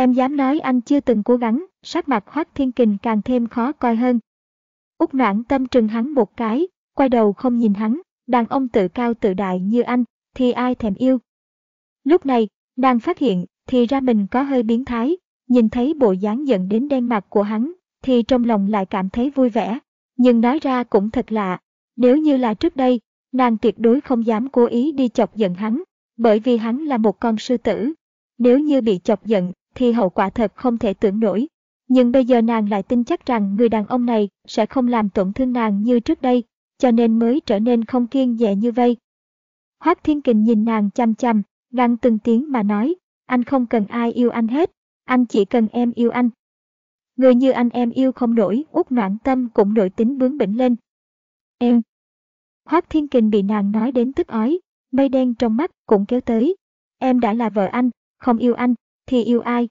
Em dám nói anh chưa từng cố gắng, sắc mặt Hoác Thiên Kình càng thêm khó coi hơn. Úc noãn tâm trừng hắn một cái, quay đầu không nhìn hắn, đàn ông tự cao tự đại như anh, thì ai thèm yêu. Lúc này, nàng phát hiện, thì ra mình có hơi biến thái, nhìn thấy bộ dáng giận đến đen mặt của hắn, thì trong lòng lại cảm thấy vui vẻ. Nhưng nói ra cũng thật lạ, nếu như là trước đây, nàng tuyệt đối không dám cố ý đi chọc giận hắn, bởi vì hắn là một con sư tử. Nếu như bị chọc giận, thì hậu quả thật không thể tưởng nổi. Nhưng bây giờ nàng lại tin chắc rằng người đàn ông này sẽ không làm tổn thương nàng như trước đây, cho nên mới trở nên không kiên dễ như vây. Hoác Thiên Kình nhìn nàng chăm chăm, găng từng tiếng mà nói, anh không cần ai yêu anh hết, anh chỉ cần em yêu anh. Người như anh em yêu không nổi, út noãn tâm cũng nổi tính bướng bỉnh lên. Em. Hoác Thiên Kình bị nàng nói đến tức ói, mây đen trong mắt cũng kéo tới. Em đã là vợ anh, không yêu anh, thì yêu ai?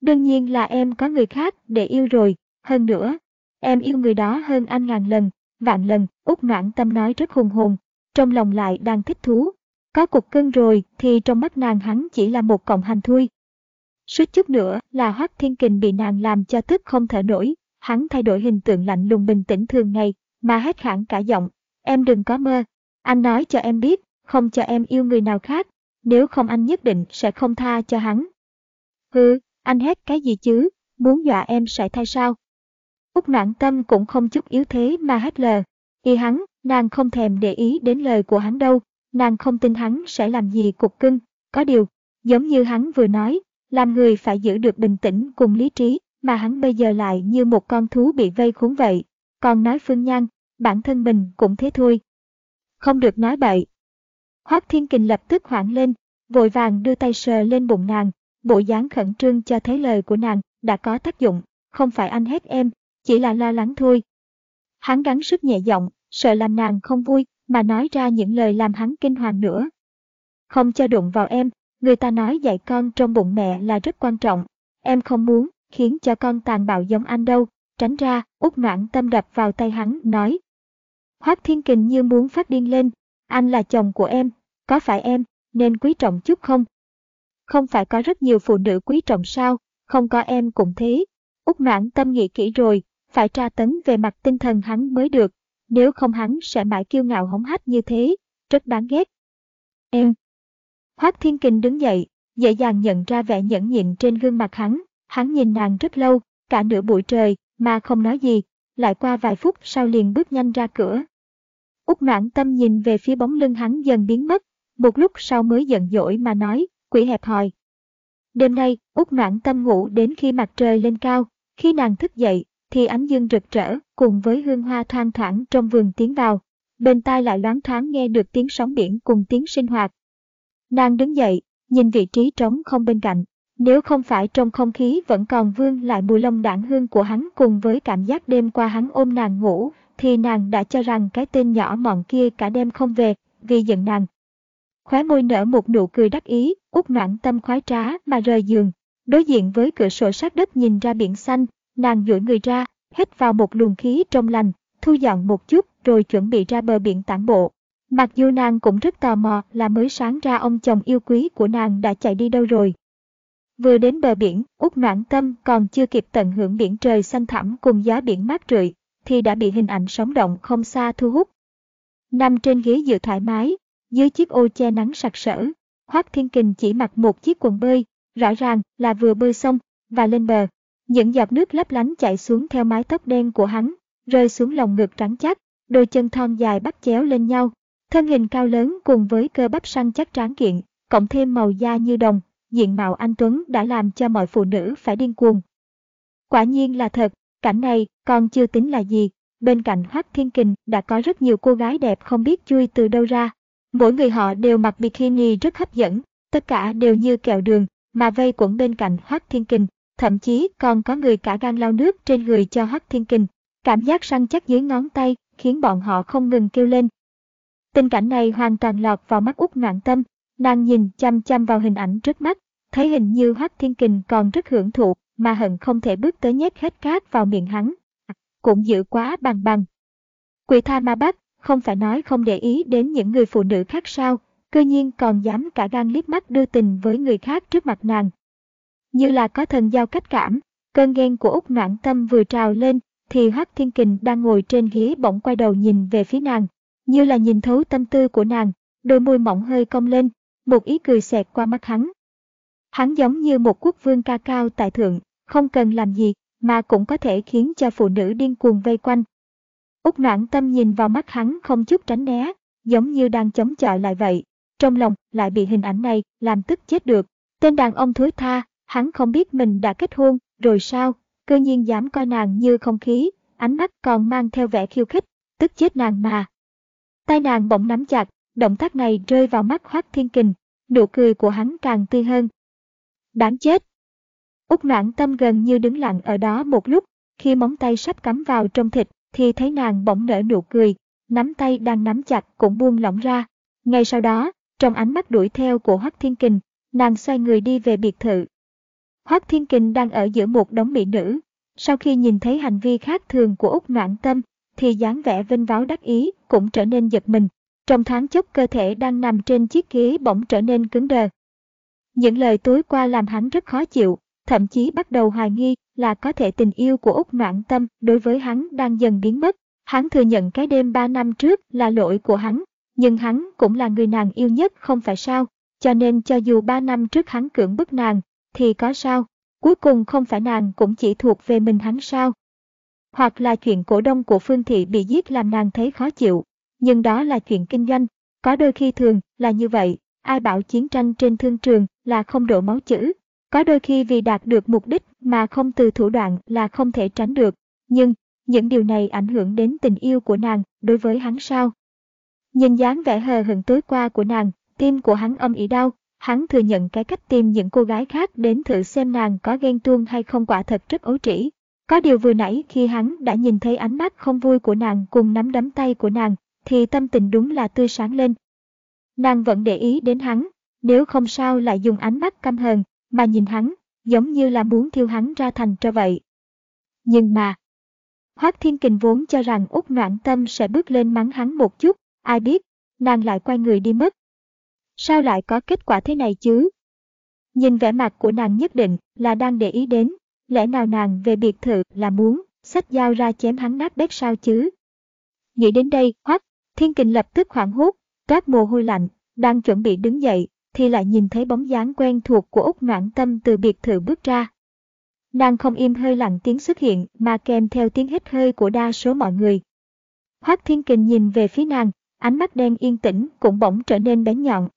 Đương nhiên là em có người khác để yêu rồi, hơn nữa, em yêu người đó hơn anh ngàn lần, vạn lần, út noãn tâm nói rất hùng hồn, trong lòng lại đang thích thú. Có cục cưng rồi thì trong mắt nàng hắn chỉ là một cọng hành thui. Suýt chút nữa là Hoắc Thiên Kình bị nàng làm cho tức không thở nổi, hắn thay đổi hình tượng lạnh lùng bình tĩnh thường ngày, mà hết khản cả giọng, em đừng có mơ, anh nói cho em biết, không cho em yêu người nào khác, nếu không anh nhất định sẽ không tha cho hắn. Hừ, anh hét cái gì chứ, muốn dọa em sải thai sao? Úc noãn tâm cũng không chút yếu thế mà hét lờ. Y hắn, nàng không thèm để ý đến lời của hắn đâu, nàng không tin hắn sẽ làm gì cục cưng. Có điều, giống như hắn vừa nói, làm người phải giữ được bình tĩnh cùng lý trí, mà hắn bây giờ lại như một con thú bị vây khốn vậy. Còn nói Phương Nhan, bản thân mình cũng thế thôi. Không được nói bậy. Hoác Thiên Kình lập tức hoảng lên, vội vàng đưa tay sờ lên bụng nàng, Bộ dáng khẩn trương cho thấy lời của nàng đã có tác dụng, không phải anh hét em, chỉ là lo lắng thôi. Hắn gắng sức nhẹ giọng, sợ làm nàng không vui, mà nói ra những lời làm hắn kinh hoàng nữa. Không cho đụng vào em, người ta nói dạy con trong bụng mẹ là rất quan trọng. Em không muốn, khiến cho con tàn bạo giống anh đâu, tránh ra, út noãn tâm đập vào tay hắn, nói. Hoác thiên kình như muốn phát điên lên, anh là chồng của em, có phải em, nên quý trọng chút không? Không phải có rất nhiều phụ nữ quý trọng sao, không có em cũng thế. Úc noãn tâm nghĩ kỹ rồi, phải tra tấn về mặt tinh thần hắn mới được, nếu không hắn sẽ mãi kiêu ngạo hống hách như thế, rất đáng ghét. Em. Hoác Thiên Kình đứng dậy, dễ dàng nhận ra vẻ nhẫn nhịn trên gương mặt hắn, hắn nhìn nàng rất lâu, cả nửa buổi trời, mà không nói gì, lại qua vài phút sau liền bước nhanh ra cửa. Úc noãn tâm nhìn về phía bóng lưng hắn dần biến mất, một lúc sau mới giận dỗi mà nói, quỷ hẹp hòi. Đêm nay, Út noãn tâm ngủ đến khi mặt trời lên cao, khi nàng thức dậy, thì ánh dương rực rỡ, cùng với hương hoa thoang thoảng trong vườn tiến vào. Bên tai lại loáng thoáng nghe được tiếng sóng biển cùng tiếng sinh hoạt. Nàng đứng dậy, nhìn vị trí trống không bên cạnh. Nếu không phải trong không khí vẫn còn vương lại mùi lông đảng hương của hắn cùng với cảm giác đêm qua hắn ôm nàng ngủ, thì nàng đã cho rằng cái tên nhỏ mọn kia cả đêm không về, vì giận nàng. Khóe môi nở một nụ cười đắc ý, út noạn tâm khoái trá mà rời giường. Đối diện với cửa sổ sát đất nhìn ra biển xanh, nàng duỗi người ra, hít vào một luồng khí trong lành, thu dọn một chút rồi chuẩn bị ra bờ biển tản bộ. Mặc dù nàng cũng rất tò mò là mới sáng ra ông chồng yêu quý của nàng đã chạy đi đâu rồi. Vừa đến bờ biển, út noãn tâm còn chưa kịp tận hưởng biển trời xanh thẳm cùng gió biển mát rượi, thì đã bị hình ảnh sống động không xa thu hút. Nằm trên ghế dựa thoải mái, dưới chiếc ô che nắng sặc sỡ, Hoác Thiên Kình chỉ mặc một chiếc quần bơi, rõ ràng là vừa bơi xong và lên bờ. Những giọt nước lấp lánh chảy xuống theo mái tóc đen của hắn, rơi xuống lòng ngực trắng chắc, đôi chân thon dài bắt chéo lên nhau. Thân hình cao lớn cùng với cơ bắp săn chắc tráng kiện, cộng thêm màu da như đồng, diện mạo anh Tuấn đã làm cho mọi phụ nữ phải điên cuồng. Quả nhiên là thật, cảnh này còn chưa tính là gì, bên cạnh Hoác Thiên Kình đã có rất nhiều cô gái đẹp không biết chui từ đâu ra, Mỗi người họ đều mặc bikini rất hấp dẫn, tất cả đều như kẹo đường, mà vây quẩn bên cạnh Hoác Thiên Kình, thậm chí còn có người cả gan lau nước trên người cho Hoác Thiên Kình. Cảm giác săn chắc dưới ngón tay khiến bọn họ không ngừng kêu lên. Tình cảnh này hoàn toàn lọt vào mắt út Ngạn tâm, nàng nhìn chăm chăm vào hình ảnh trước mắt, thấy hình như Hoác Thiên Kình còn rất hưởng thụ, mà hận không thể bước tới nhét hết cát vào miệng hắn. Cũng dữ quá bằng bằng. Quỷ tha ma bắt, không phải nói không để ý đến những người phụ nữ khác sao, cơ nhiên còn dám cả gan liếc mắt đưa tình với người khác trước mặt nàng. Như là có thần giao cách cảm, cơn ghen của Úc Noãn Tâm vừa trào lên, thì Hắc Thiên Kình đang ngồi trên ghế bỗng quay đầu nhìn về phía nàng, như là nhìn thấu tâm tư của nàng, đôi môi mỏng hơi cong lên, một ý cười xẹt qua mắt hắn. Hắn giống như một quốc vương ca cao tại thượng, không cần làm gì, mà cũng có thể khiến cho phụ nữ điên cuồng vây quanh. Úc noãn tâm nhìn vào mắt hắn không chút tránh né, giống như đang chống chọi lại vậy. Trong lòng lại bị hình ảnh này làm tức chết được. Tên đàn ông thối tha, hắn không biết mình đã kết hôn, rồi sao, cơ nhiên dám coi nàng như không khí, ánh mắt còn mang theo vẻ khiêu khích, tức chết nàng mà. Tay nàng bỗng nắm chặt, động tác này rơi vào mắt Hoác Thiên Kình, nụ cười của hắn càng tươi hơn. Đáng chết! Úc noãn tâm gần như đứng lặng ở đó một lúc, khi móng tay sắp cắm vào trong thịt, thì thấy nàng bỗng nở nụ cười, nắm tay đang nắm chặt cũng buông lỏng ra. Ngay sau đó, trong ánh mắt đuổi theo của Hoắc Thiên Kình, nàng xoay người đi về biệt thự. Hoắc Thiên Kình đang ở giữa một đống mỹ nữ. Sau khi nhìn thấy hành vi khác thường của Úc Noãn Tâm, thì dáng vẻ vinh váo đắc ý cũng trở nên giật mình. Trong thoáng chốc cơ thể đang nằm trên chiếc ghế bỗng trở nên cứng đờ. Những lời tối qua làm hắn rất khó chịu, thậm chí bắt đầu hoài nghi là có thể tình yêu của Úc Noãn Tâm đối với hắn đang dần biến mất. Hắn thừa nhận cái đêm 3 năm trước là lỗi của hắn, nhưng hắn cũng là người nàng yêu nhất không phải sao, cho nên cho dù 3 năm trước hắn cưỡng bức nàng, thì có sao, cuối cùng không phải nàng cũng chỉ thuộc về mình hắn sao. Hoặc là chuyện cổ đông của Phương Thị bị giết làm nàng thấy khó chịu, nhưng đó là chuyện kinh doanh, có đôi khi thường là như vậy, ai bảo chiến tranh trên thương trường là không đổ máu chữ, có đôi khi vì đạt được mục đích mà không từ thủ đoạn là không thể tránh được, nhưng những điều này ảnh hưởng đến tình yêu của nàng đối với hắn sao? Nhìn dáng vẻ hờ hững tối qua của nàng, tim của hắn âm ỉ đau, hắn thừa nhận cái cách tìm những cô gái khác đến thử xem nàng có ghen tuông hay không quả thật rất ấu trĩ. Có điều vừa nãy khi hắn đã nhìn thấy ánh mắt không vui của nàng cùng nắm đấm tay của nàng, thì tâm tình đúng là tươi sáng lên. Nàng vẫn để ý đến hắn, nếu không sao lại dùng ánh mắt căm hờn, mà nhìn hắn, giống như là muốn thiêu hắn ra thành cho vậy. Nhưng mà, Hoác Thiên Kình vốn cho rằng Úc Noãn Tâm sẽ bước lên mắng hắn một chút, ai biết, nàng lại quay người đi mất. Sao lại có kết quả thế này chứ? Nhìn vẻ mặt của nàng nhất định là đang để ý đến, lẽ nào nàng về biệt thự là muốn, xách dao ra chém hắn nát bét sao chứ? Nghĩ đến đây, Hoác, Thiên Kình lập tức hoảng hốt, toát mồ hôi lạnh, đang chuẩn bị đứng dậy, thì lại nhìn thấy bóng dáng quen thuộc của Úc Noãn Tâm từ biệt thự bước ra. Nàng không im hơi lặng tiếng xuất hiện mà kèm theo tiếng hít hơi của đa số mọi người. Hoác Thiên Kình nhìn về phía nàng, ánh mắt đen yên tĩnh cũng bỗng trở nên bén nhọn.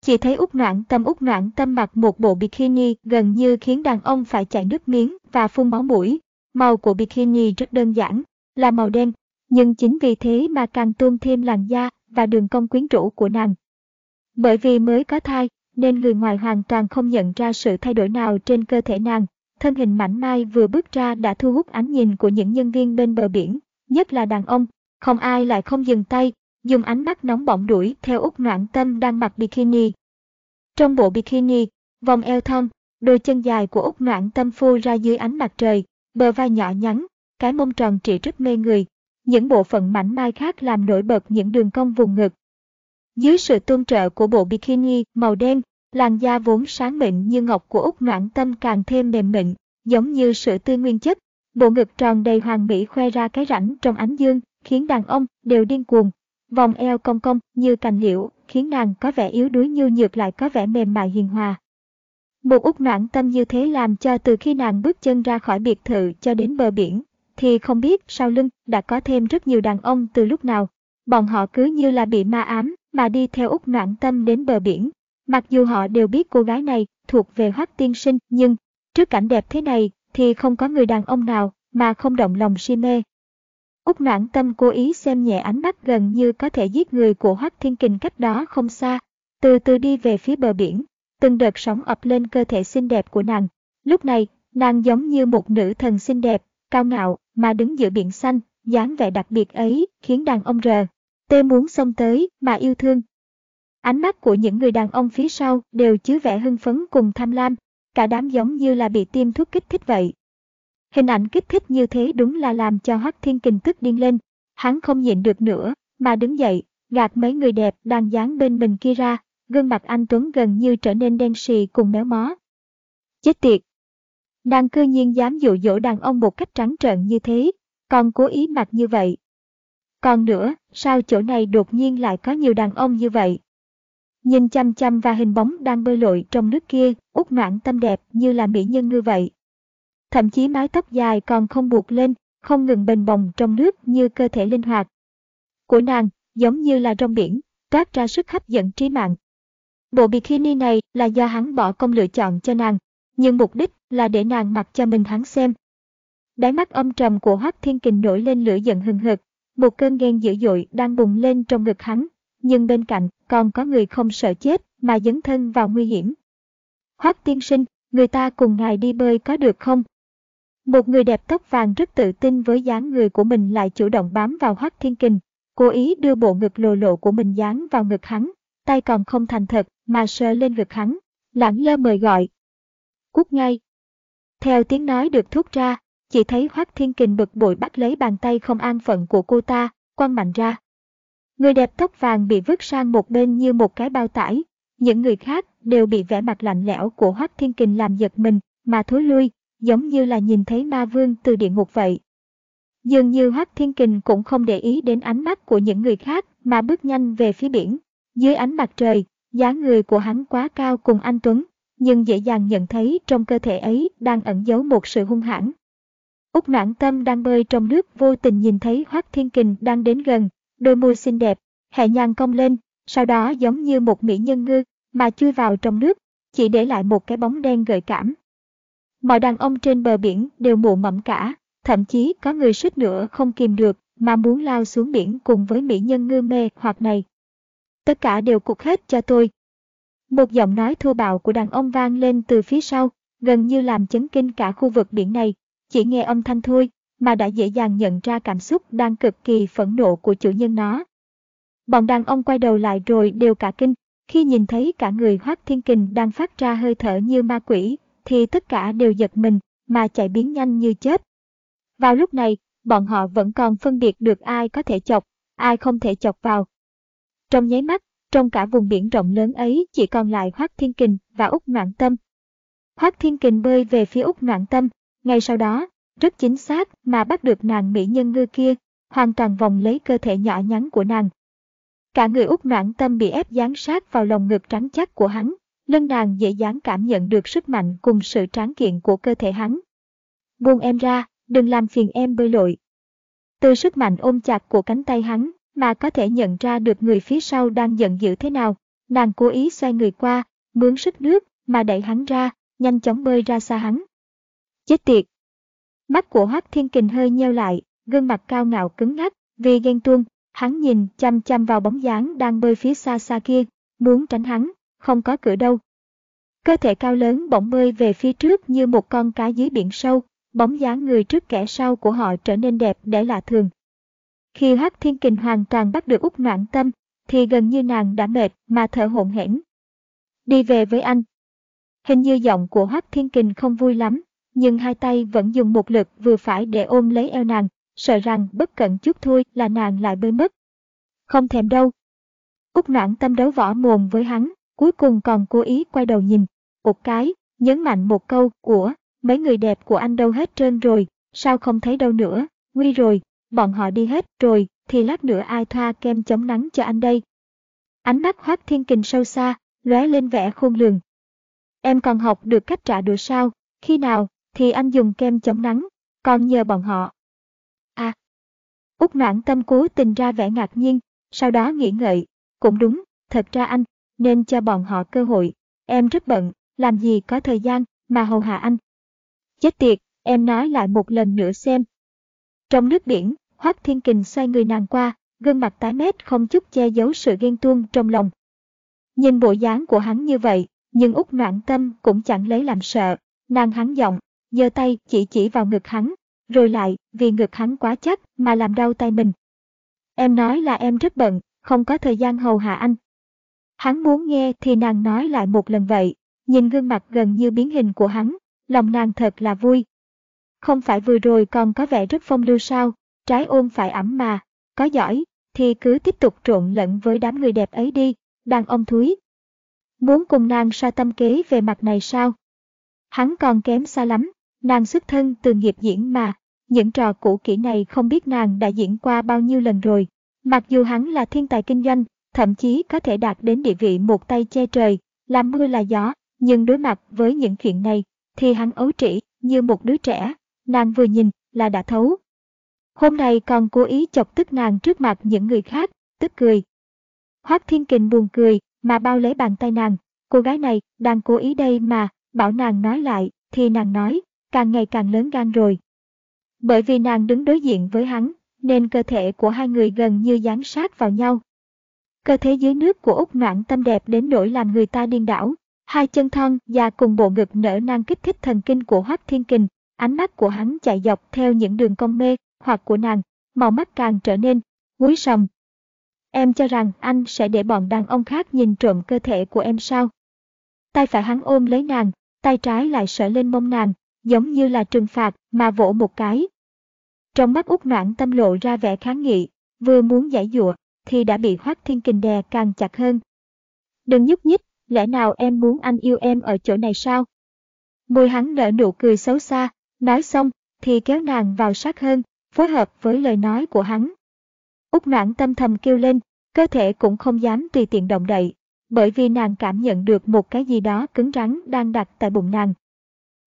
Chỉ thấy Úc Noãn Tâm Úc Noãn Tâm mặc một bộ bikini gần như khiến đàn ông phải chảy nước miếng và phun máu mũi. Màu của bikini rất đơn giản, là màu đen, nhưng chính vì thế mà càng tôn thêm làn da và đường cong quyến rũ của nàng. Bởi vì mới có thai, nên người ngoài hoàn toàn không nhận ra sự thay đổi nào trên cơ thể nàng. Thân hình mảnh mai vừa bước ra đã thu hút ánh nhìn của những nhân viên bên bờ biển, nhất là đàn ông. Không ai lại không dừng tay, dùng ánh mắt nóng bỏng đuổi theo Úc Noãn Tâm đang mặc bikini. Trong bộ bikini, vòng eo thon, đôi chân dài của Úc Noãn Tâm phô ra dưới ánh mặt trời, bờ vai nhỏ nhắn, cái mông tròn trịa rất mê người. Những bộ phận mảnh mai khác làm nổi bật những đường cong vùng ngực, dưới sự tôn trợ của bộ bikini màu đen, làn da vốn sáng mịn như ngọc của Úc Noãn Tâm càng thêm mềm mịn, giống như sữa tươi nguyên chất. Bộ ngực tròn đầy hoàng mỹ khoe ra cái rãnh trong ánh dương, khiến đàn ông đều điên cuồng. Vòng eo cong cong như cành liễu, khiến nàng có vẻ yếu đuối như nhược lại có vẻ mềm mại hiền hòa. Một út noãn tâm như thế làm cho từ khi nàng bước chân ra khỏi biệt thự cho đến bờ biển, thì không biết sau lưng đã có thêm rất nhiều đàn ông từ lúc nào. Bọn họ cứ như là bị ma ám, mà đi theo Úc Noãn Tâm đến bờ biển. Mặc dù họ đều biết cô gái này thuộc về Hoắc Tiên Sinh, nhưng trước cảnh đẹp thế này thì không có người đàn ông nào mà không động lòng si mê. Úc Noãn Tâm cố ý xem nhẹ ánh mắt gần như có thể giết người của Hoắc Thiên Kình cách đó không xa, từ từ đi về phía bờ biển, từng đợt sóng ập lên cơ thể xinh đẹp của nàng. Lúc này, Nàng giống như một nữ thần xinh đẹp, cao ngạo, mà đứng giữa biển xanh, dáng vẻ đặc biệt ấy khiến đàn ông rờ. Tê muốn xông tới, mà yêu thương. Ánh mắt của những người đàn ông phía sau đều chứa vẻ hưng phấn cùng tham lam, cả đám giống như là bị tiêm thuốc kích thích vậy. Hình ảnh kích thích như thế đúng là làm cho Hoắc Thiên Kình tức điên lên. Hắn không nhịn được nữa, mà đứng dậy, gạt mấy người đẹp đang dán bên mình kia ra, gương mặt anh Tuấn gần như trở nên đen xì cùng méo mó. Chết tiệt! Nàng cư nhiên dám dụ dỗ đàn ông một cách trắng trợn như thế, còn cố ý mặc như vậy. Còn nữa, sao chỗ này đột nhiên lại có nhiều đàn ông như vậy? Nhìn chăm chăm và hình bóng đang bơi lội trong nước kia, út noãn tâm đẹp như là mỹ nhân như vậy. Thậm chí mái tóc dài còn không buộc lên, không ngừng bền bồng trong nước như cơ thể linh hoạt. Của nàng, giống như là rong biển, toát ra sức hấp dẫn trí mạng. Bộ bikini này là do hắn bỏ công lựa chọn cho nàng, nhưng mục đích là để nàng mặc cho mình hắn xem. Đáy mắt âm trầm của Hoác Thiên Kình nổi lên lửa giận hừng hực, một cơn ghen dữ dội đang bùng lên trong ngực hắn, nhưng bên cạnh còn có người không sợ chết mà dấn thân vào nguy hiểm. Hoắc tiên sinh, người ta cùng ngài đi bơi có được không? Một người đẹp tóc vàng rất tự tin với dáng người của mình lại chủ động bám vào Hoắc Thiên Kình, cố ý đưa bộ ngực lồ lộ của mình dán vào ngực hắn, tay còn không thành thật mà sờ lên ngực hắn, lãng lơ mời gọi. Cút ngay. Theo tiếng nói được thốt ra, chỉ thấy Hoác Thiên Kình bực bội bắt lấy bàn tay không an phận của cô ta, quăng mạnh ra. Người đẹp tóc vàng bị vứt sang một bên như một cái bao tải, những người khác đều bị vẻ mặt lạnh lẽo của Hoác Thiên Kình làm giật mình, mà thối lui, giống như là nhìn thấy ma vương từ địa ngục vậy. Dường như Hoác Thiên Kình cũng không để ý đến ánh mắt của những người khác mà bước nhanh về phía biển. Dưới ánh mặt trời, dáng người của hắn quá cao cùng anh Tuấn, nhưng dễ dàng nhận thấy trong cơ thể ấy đang ẩn giấu một sự hung hãn. Úc noãn tâm đang bơi trong nước vô tình nhìn thấy Hoắc Thiên Kình đang đến gần, đôi môi xinh đẹp, hệ nhàng cong lên, sau đó giống như một mỹ nhân ngư mà chui vào trong nước, chỉ để lại một cái bóng đen gợi cảm. Mọi đàn ông trên bờ biển đều mụ mẫm cả, thậm chí có người suýt nữa không kìm được mà muốn lao xuống biển cùng với mỹ nhân ngư mê hoặc này. Tất cả đều cục hết cho tôi. Một giọng nói thô bạo của đàn ông vang lên từ phía sau, gần như làm chấn kinh cả khu vực biển này. Chỉ nghe âm thanh thôi, mà đã dễ dàng nhận ra cảm xúc đang cực kỳ phẫn nộ của chủ nhân nó. Bọn đàn ông quay đầu lại rồi đều cả kinh, khi nhìn thấy cả người Hoác Thiên Kình đang phát ra hơi thở như ma quỷ, thì tất cả đều giật mình, mà chạy biến nhanh như chết. Vào lúc này, bọn họ vẫn còn phân biệt được ai có thể chọc, ai không thể chọc vào. Trong nháy mắt, trong cả vùng biển rộng lớn ấy chỉ còn lại Hoác Thiên Kình và Úc Noãn Tâm. Hoác Thiên Kình bơi về phía Úc Noãn Tâm, ngay sau đó, rất chính xác mà bắt được nàng mỹ nhân ngư kia, hoàn toàn vòng lấy cơ thể nhỏ nhắn của nàng. Cả người út noãn tâm bị ép dán sát vào lồng ngực trắng chắc của hắn, lưng nàng dễ dàng cảm nhận được sức mạnh cùng sự tráng kiện của cơ thể hắn. Buông em ra, đừng làm phiền em bơi lội. Từ sức mạnh ôm chặt của cánh tay hắn, mà có thể nhận ra được người phía sau đang giận dữ thế nào, nàng cố ý xoay người qua, mướn sức nước, mà đẩy hắn ra, nhanh chóng bơi ra xa hắn. Chết tiệt! Mắt của Hoác Thiên Kình hơi nheo lại, gương mặt cao ngạo cứng ngắc, vì ghen tuông, hắn nhìn chăm chăm vào bóng dáng đang bơi phía xa xa kia, muốn tránh hắn, không có cửa đâu. Cơ thể cao lớn bỗng bơi về phía trước như một con cá dưới biển sâu, bóng dáng người trước kẻ sau của họ trở nên đẹp để lạ thường. Khi Hắc Thiên Kình hoàn toàn bắt được út Noãn tâm, thì gần như nàng đã mệt mà thở hổn hển. Đi về với anh. Hình như giọng của Hắc Thiên Kình không vui lắm, nhưng hai tay vẫn dùng một lực vừa phải để ôm lấy eo nàng, sợ rằng bất cẩn chút thôi là nàng lại bơi mất. Không thèm đâu. Úc noãn tâm đấu võ mồm với hắn, cuối cùng còn cố ý quay đầu nhìn, một cái, nhấn mạnh một câu của mấy người đẹp của anh đâu hết trơn rồi, sao không thấy đâu nữa, nguy rồi, bọn họ đi hết rồi, thì lát nữa ai thoa kem chống nắng cho anh đây. Ánh mắt hoác thiên kình sâu xa, lóe lên vẻ khôn lường. Em còn học được cách trả đũa sao, khi nào, thì anh dùng kem chống nắng, còn nhờ bọn họ. À, Úc noãn tâm cố tình ra vẻ ngạc nhiên, sau đó nghĩ ngợi, cũng đúng, thật ra anh, nên cho bọn họ cơ hội, em rất bận, làm gì có thời gian, mà hầu hạ anh. Chết tiệt, em nói lại một lần nữa xem. Trong nước biển, Hoác Thiên Kình xoay người nàng qua, gương mặt tái mét không chút che giấu sự ghen tuông trong lòng. Nhìn bộ dáng của hắn như vậy, nhưng út noãn tâm cũng chẳng lấy làm sợ, nàng hắn giọng, giơ tay chỉ chỉ vào ngực hắn, rồi lại, vì ngực hắn quá chắc mà làm đau tay mình. Em nói là em rất bận, không có thời gian hầu hạ anh. Hắn muốn nghe thì nàng nói lại một lần vậy, nhìn gương mặt gần như biến hình của hắn, lòng nàng thật là vui. Không phải vừa rồi còn có vẻ rất phong lưu sao, trái ôm phải ẩm mà, có giỏi, thì cứ tiếp tục trộn lẫn với đám người đẹp ấy đi, đàn ông thúi. Muốn cùng nàng so tâm kế về mặt này sao? Hắn còn kém xa lắm, nàng xuất thân từ nghiệp diễn mà, những trò cũ kỹ này không biết nàng đã diễn qua bao nhiêu lần rồi. Mặc dù hắn là thiên tài kinh doanh, thậm chí có thể đạt đến địa vị một tay che trời, làm mưa là gió, nhưng đối mặt với những chuyện này, thì hắn ấu trĩ như một đứa trẻ, nàng vừa nhìn là đã thấu. Hôm nay còn cố ý chọc tức nàng trước mặt những người khác, tức cười. Hoác Thiên Kình buồn cười, mà bao lấy bàn tay nàng, cô gái này đang cố ý đây mà, bảo nàng nói lại, thì nàng nói, càng ngày càng lớn gan rồi. Bởi vì nàng đứng đối diện với hắn, nên cơ thể của hai người gần như dán sát vào nhau. Cơ thể dưới nước của Úc Noãn tâm đẹp đến nỗi làm người ta điên đảo. Hai chân thon và cùng bộ ngực nở nang kích thích thần kinh của Hoác Thiên Kình, ánh mắt của hắn chạy dọc theo những đường cong mê hoặc của nàng, màu mắt càng trở nên quý sầm. Em cho rằng anh sẽ để bọn đàn ông khác nhìn trộm cơ thể của em sao? Tay phải hắn ôm lấy nàng, tay trái lại sở lên mông nàng, giống như là trừng phạt mà vỗ một cái. Trong mắt út noãn tâm lộ ra vẻ kháng nghị, vừa muốn giải dụa, thì đã bị Hoác Thiên Kình đè càng chặt hơn. Đừng nhúc nhích, lẽ nào em muốn anh yêu em ở chỗ này sao? Môi hắn nở nụ cười xấu xa, nói xong, thì kéo nàng vào sát hơn, phối hợp với lời nói của hắn. Úc noãn tâm thầm kêu lên, cơ thể cũng không dám tùy tiện động đậy, bởi vì nàng cảm nhận được một cái gì đó cứng rắn đang đặt tại bụng nàng.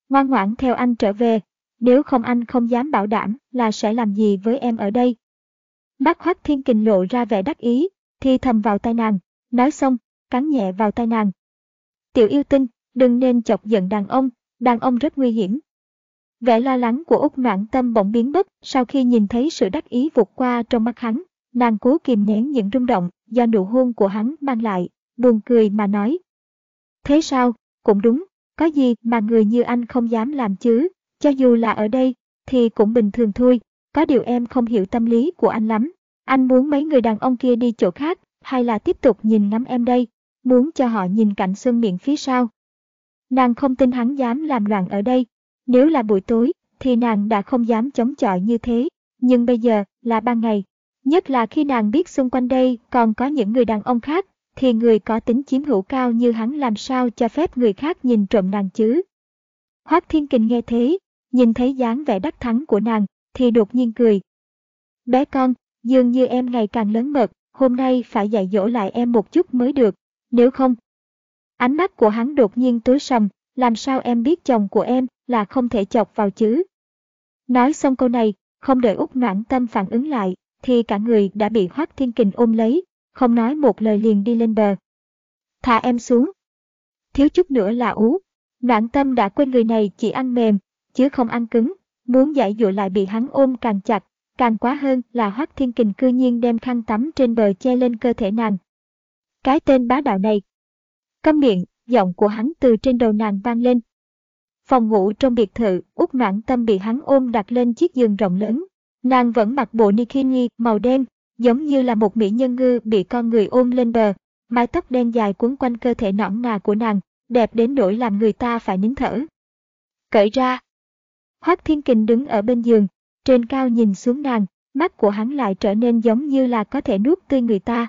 Ngoan ngoãn theo anh trở về, nếu không anh không dám bảo đảm là sẽ làm gì với em ở đây. Bác Hoác Thiên Kình lộ ra vẻ đắc ý, thì thầm vào tai nàng, nói xong, cắn nhẹ vào tai nàng. Tiểu yêu tinh, đừng nên chọc giận đàn ông, đàn ông rất nguy hiểm. Vẻ lo lắng của Úc Noãn Tâm bỗng biến mất sau khi nhìn thấy sự đắc ý vụt qua trong mắt hắn. Nàng cố kìm nén những rung động do nụ hôn của hắn mang lại, buồn cười mà nói. Thế sao, cũng đúng, có gì mà người như anh không dám làm chứ, cho dù là ở đây, thì cũng bình thường thôi, có điều em không hiểu tâm lý của anh lắm. Anh muốn mấy người đàn ông kia đi chỗ khác, hay là tiếp tục nhìn ngắm em đây, muốn cho họ nhìn cảnh xuân miệng phía sau. Nàng không tin hắn dám làm loạn ở đây, nếu là buổi tối, thì nàng đã không dám chống chọi như thế, nhưng bây giờ là ban ngày. Nhất là khi nàng biết xung quanh đây còn có những người đàn ông khác, thì người có tính chiếm hữu cao như hắn làm sao cho phép người khác nhìn trộm nàng chứ. Hoác Thiên Kình nghe thế, nhìn thấy dáng vẻ đắc thắng của nàng, thì đột nhiên cười. Bé con, dường như em ngày càng lớn mật, hôm nay phải dạy dỗ lại em một chút mới được, nếu không. Ánh mắt của hắn đột nhiên tối sầm, làm sao em biết chồng của em là không thể chọc vào chứ? Nói xong câu này, không đợi út noãn tâm phản ứng lại, thì cả người đã bị Hoác Thiên Kình ôm lấy, không nói một lời liền đi lên bờ. Thả em xuống. Thiếu chút nữa là ú. Noãn tâm đã quên người này chỉ ăn mềm, chứ không ăn cứng, muốn giải dụ lại bị hắn ôm càng chặt, càng quá hơn là Hoác Thiên Kình cư nhiên đem khăn tắm trên bờ che lên cơ thể nàng. Cái tên bá đạo này. Câm miệng, giọng của hắn từ trên đầu nàng vang lên. Phòng ngủ trong biệt thự, út noãn tâm bị hắn ôm đặt lên chiếc giường rộng lớn. Nàng vẫn mặc bộ nikini màu đen, giống như là một mỹ nhân ngư bị con người ôm lên bờ. Mái tóc đen dài cuốn quanh cơ thể nõn nà của nàng, đẹp đến nỗi làm người ta phải nín thở. Cởi ra. Hoác Thiên Kình đứng ở bên giường, trên cao nhìn xuống nàng, mắt của hắn lại trở nên giống như là có thể nuốt tươi người ta.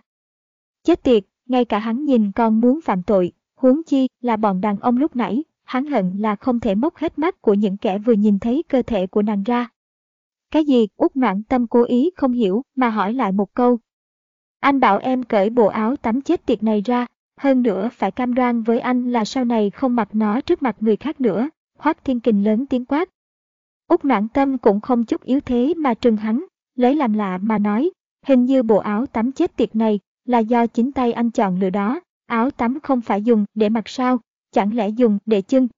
Chết tiệt, ngay cả hắn nhìn còn muốn phạm tội, huống chi là bọn đàn ông lúc nãy, hắn hận là không thể móc hết mắt của những kẻ vừa nhìn thấy cơ thể của nàng ra. Cái gì? Út noãn tâm cố ý không hiểu mà hỏi lại một câu. Anh bảo em cởi bộ áo tắm chết tiệt này ra, hơn nữa phải cam đoan với anh là sau này không mặc nó trước mặt người khác nữa. Hoác Thiên Kình lớn tiếng quát. Út noãn tâm cũng không chút yếu thế mà trừng hắn, lấy làm lạ mà nói, hình như bộ áo tắm chết tiệt này là do chính tay anh chọn lựa đó, áo tắm không phải dùng để mặc sao, chẳng lẽ dùng để chân.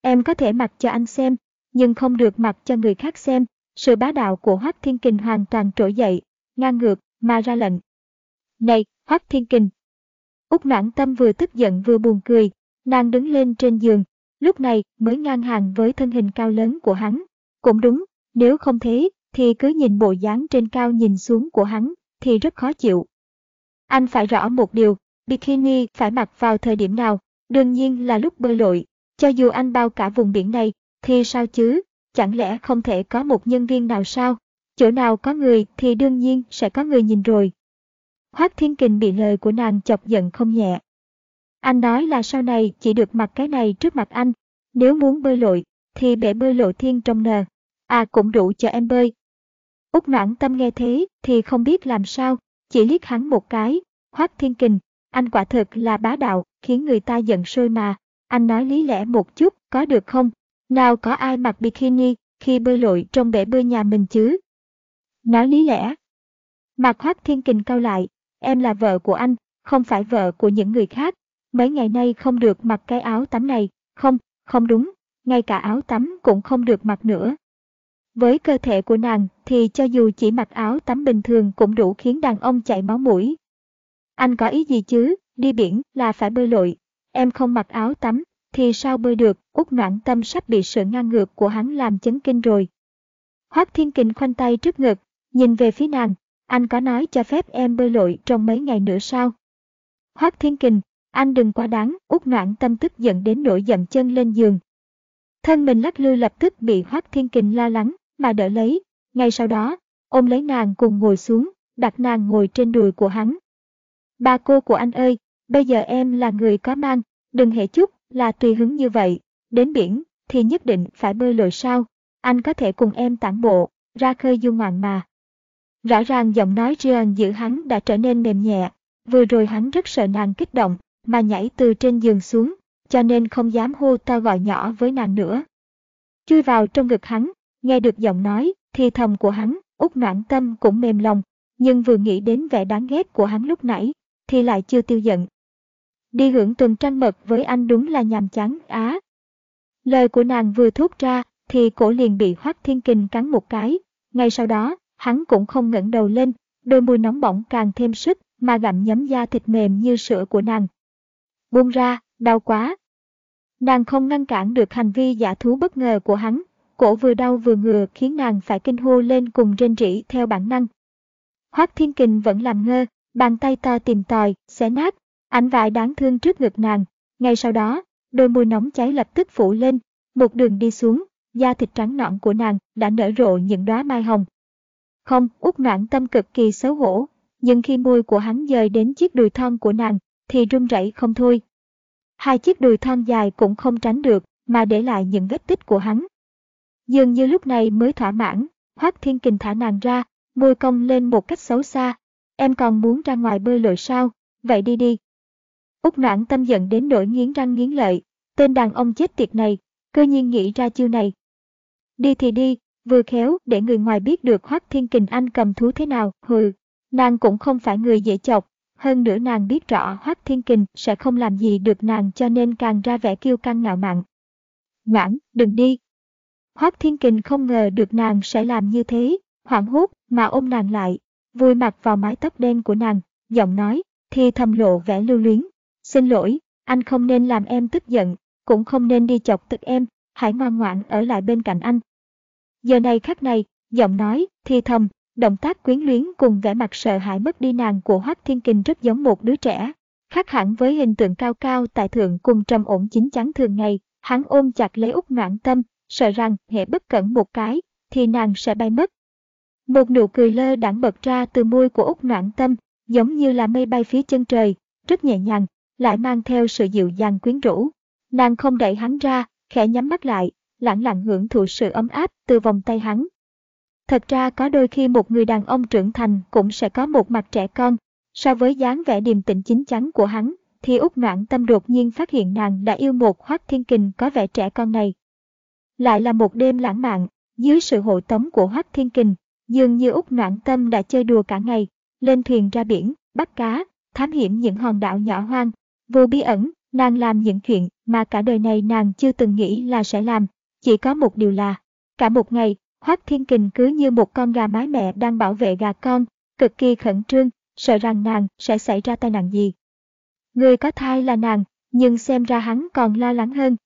Em có thể mặc cho anh xem, nhưng không được mặc cho người khác xem, sự bá đạo của Hoắc Thiên Kình hoàn toàn trỗi dậy, ngang ngược, mà ra lệnh. Này, Hoắc Thiên Kình! Úc noãn tâm vừa tức giận vừa buồn cười, nàng đứng lên trên giường, lúc này mới ngang hàng với thân hình cao lớn của hắn. Cũng đúng, nếu không thế, thì cứ nhìn bộ dáng trên cao nhìn xuống của hắn, thì rất khó chịu. Anh phải rõ một điều, bikini phải mặc vào thời điểm nào, đương nhiên là lúc bơi lội, cho dù anh bao cả vùng biển này, thì sao chứ, chẳng lẽ không thể có một nhân viên nào sao, chỗ nào có người thì đương nhiên sẽ có người nhìn rồi. Hoác Thiên Kình bị lời của nàng chọc giận không nhẹ. Anh nói là sau này chỉ được mặc cái này trước mặt anh, nếu muốn bơi lội, thì bể bơi lộ thiên trong nờ. À cũng đủ cho em bơi. Úc noãn tâm nghe thế thì không biết làm sao, chỉ liếc hắn một cái, Hoác Thiên Kình, anh quả thực là bá đạo, khiến người ta giận sôi mà. Anh nói lý lẽ một chút, có được không? Nào có ai mặc bikini khi bơi lội trong bể bơi nhà mình chứ? Nói lý lẽ. Mặt Hoác Thiên Kình cau lại, em là vợ của anh, không phải vợ của những người khác. Mấy ngày nay không được mặc cái áo tắm này, không, không đúng, ngay cả áo tắm cũng không được mặc nữa. Với cơ thể của nàng thì cho dù chỉ mặc áo tắm bình thường cũng đủ khiến đàn ông chảy máu mũi. Anh có ý gì chứ, đi biển là phải bơi lội, em không mặc áo tắm, thì sao bơi được, út noãn tâm sắp bị sự ngang ngược của hắn làm chấn kinh rồi. Hoác Thiên Kình khoanh tay trước ngực, nhìn về phía nàng, anh có nói cho phép em bơi lội trong mấy ngày nữa sao? Hoác Thiên Kình, anh đừng quá đáng, út noãn tâm tức giận đến nỗi dậm chân lên giường. Thân mình lắc lư lập tức bị Hoác Thiên Kình la lắng, mà đỡ lấy. Ngay sau đó, ôm lấy nàng cùng ngồi xuống, đặt nàng ngồi trên đùi của hắn. Ba cô của anh ơi, bây giờ em là người có mang, đừng hệ chút là tùy hứng như vậy. Đến biển, thì nhất định phải bơi lội sao. Anh có thể cùng em tản bộ, ra khơi du ngoạn mà. Rõ ràng giọng nói Rian giữ hắn đã trở nên mềm nhẹ. Vừa rồi hắn rất sợ nàng kích động, mà nhảy từ trên giường xuống, cho nên không dám hô to gọi nhỏ với nàng nữa. Chui vào trong ngực hắn, nghe được giọng nói, thì thầm của hắn, út noãn tâm cũng mềm lòng, nhưng vừa nghĩ đến vẻ đáng ghét của hắn lúc nãy, thì lại chưa tiêu giận. Đi hưởng tuần trăng mật với anh đúng là nhàm chán á. Lời của nàng vừa thốt ra, thì cổ liền bị Hoắc Thiên Kình cắn một cái. Ngay sau đó, hắn cũng không ngẩng đầu lên, đôi môi nóng bỏng càng thêm sức, mà gặm nhấm da thịt mềm như sữa của nàng. Buông ra, đau quá. Nàng không ngăn cản được hành vi giả thú bất ngờ của hắn, cổ vừa đau vừa ngừa khiến nàng phải kinh hô lên cùng rên rỉ theo bản năng. Hoác Thiên Kình vẫn làm ngơ, bàn tay to tìm tòi, xé nát, ảnh vải đáng thương trước ngực nàng. Ngay sau đó, đôi môi nóng cháy lập tức phủ lên, một đường đi xuống, da thịt trắng nõn của nàng đã nở rộ những đóa mai hồng. Không, út noãn tâm cực kỳ xấu hổ, nhưng khi môi của hắn dời đến chiếc đùi thon của nàng, thì run rẩy không thôi. Hai chiếc đùi thon dài cũng không tránh được, mà để lại những vết tích của hắn. Dường như lúc này mới thỏa mãn, Hoác Thiên Kình thả nàng ra, môi cong lên một cách xấu xa. Em còn muốn ra ngoài bơi lội sao? Vậy đi đi. Úc noãn tâm giận đến nỗi nghiến răng nghiến lợi. Tên đàn ông chết tiệt này, cơ nhiên nghĩ ra chiêu này. Đi thì đi, vừa khéo để người ngoài biết được Hoác Thiên Kình anh cầm thú thế nào, hừ. Nàng cũng không phải người dễ chọc, hơn nữa nàng biết rõ Hoác Thiên Kình sẽ không làm gì được nàng cho nên càng ra vẻ kiêu căng ngạo mạn. Ngoãn, đừng đi. Hoác Thiên Kình không ngờ được nàng sẽ làm như thế, hoảng hốt mà ôm nàng lại, vui mặt vào mái tóc đen của nàng, giọng nói, thì thầm lộ vẻ lưu luyến. Xin lỗi, anh không nên làm em tức giận, cũng không nên đi chọc tức em, hãy ngoan ngoãn ở lại bên cạnh anh. Giờ này khắc này, giọng nói, thì thầm, động tác quyến luyến cùng vẻ mặt sợ hãi mất đi nàng của Hoắc Thiên Kình rất giống một đứa trẻ, khác hẳn với hình tượng cao cao tại thượng cùng trầm ổn chính chắn thường ngày, hắn ôm chặt lấy út noãn tâm, sợ rằng hệ bất cẩn một cái, thì nàng sẽ bay mất. Một nụ cười lơ đãng bật ra từ môi của út noãn tâm, giống như là mây bay phía chân trời, rất nhẹ nhàng, lại mang theo sự dịu dàng quyến rũ. Nàng không đẩy hắn ra, khẽ nhắm mắt lại, lặng lặng hưởng thụ sự ấm áp từ vòng tay hắn. Thật ra có đôi khi một người đàn ông trưởng thành cũng sẽ có một mặt trẻ con. So với dáng vẻ điềm tĩnh chính chắn của hắn, thì út noãn tâm đột nhiên phát hiện nàng đã yêu một hoác thiên kình có vẻ trẻ con này. Lại là một đêm lãng mạn, dưới sự hộ tống của hoác thiên kình, dường như út noãn tâm đã chơi đùa cả ngày, lên thuyền ra biển, bắt cá, thám hiểm những hòn đảo nhỏ hoang. Vô bí ẩn, nàng làm những chuyện mà cả đời này nàng chưa từng nghĩ là sẽ làm. Chỉ có một điều là, cả một ngày, Hoác Thiên Kình cứ như một con gà mái mẹ đang bảo vệ gà con, cực kỳ khẩn trương, sợ rằng nàng sẽ xảy ra tai nạn gì. Người có thai là nàng, nhưng xem ra hắn còn lo lắng hơn.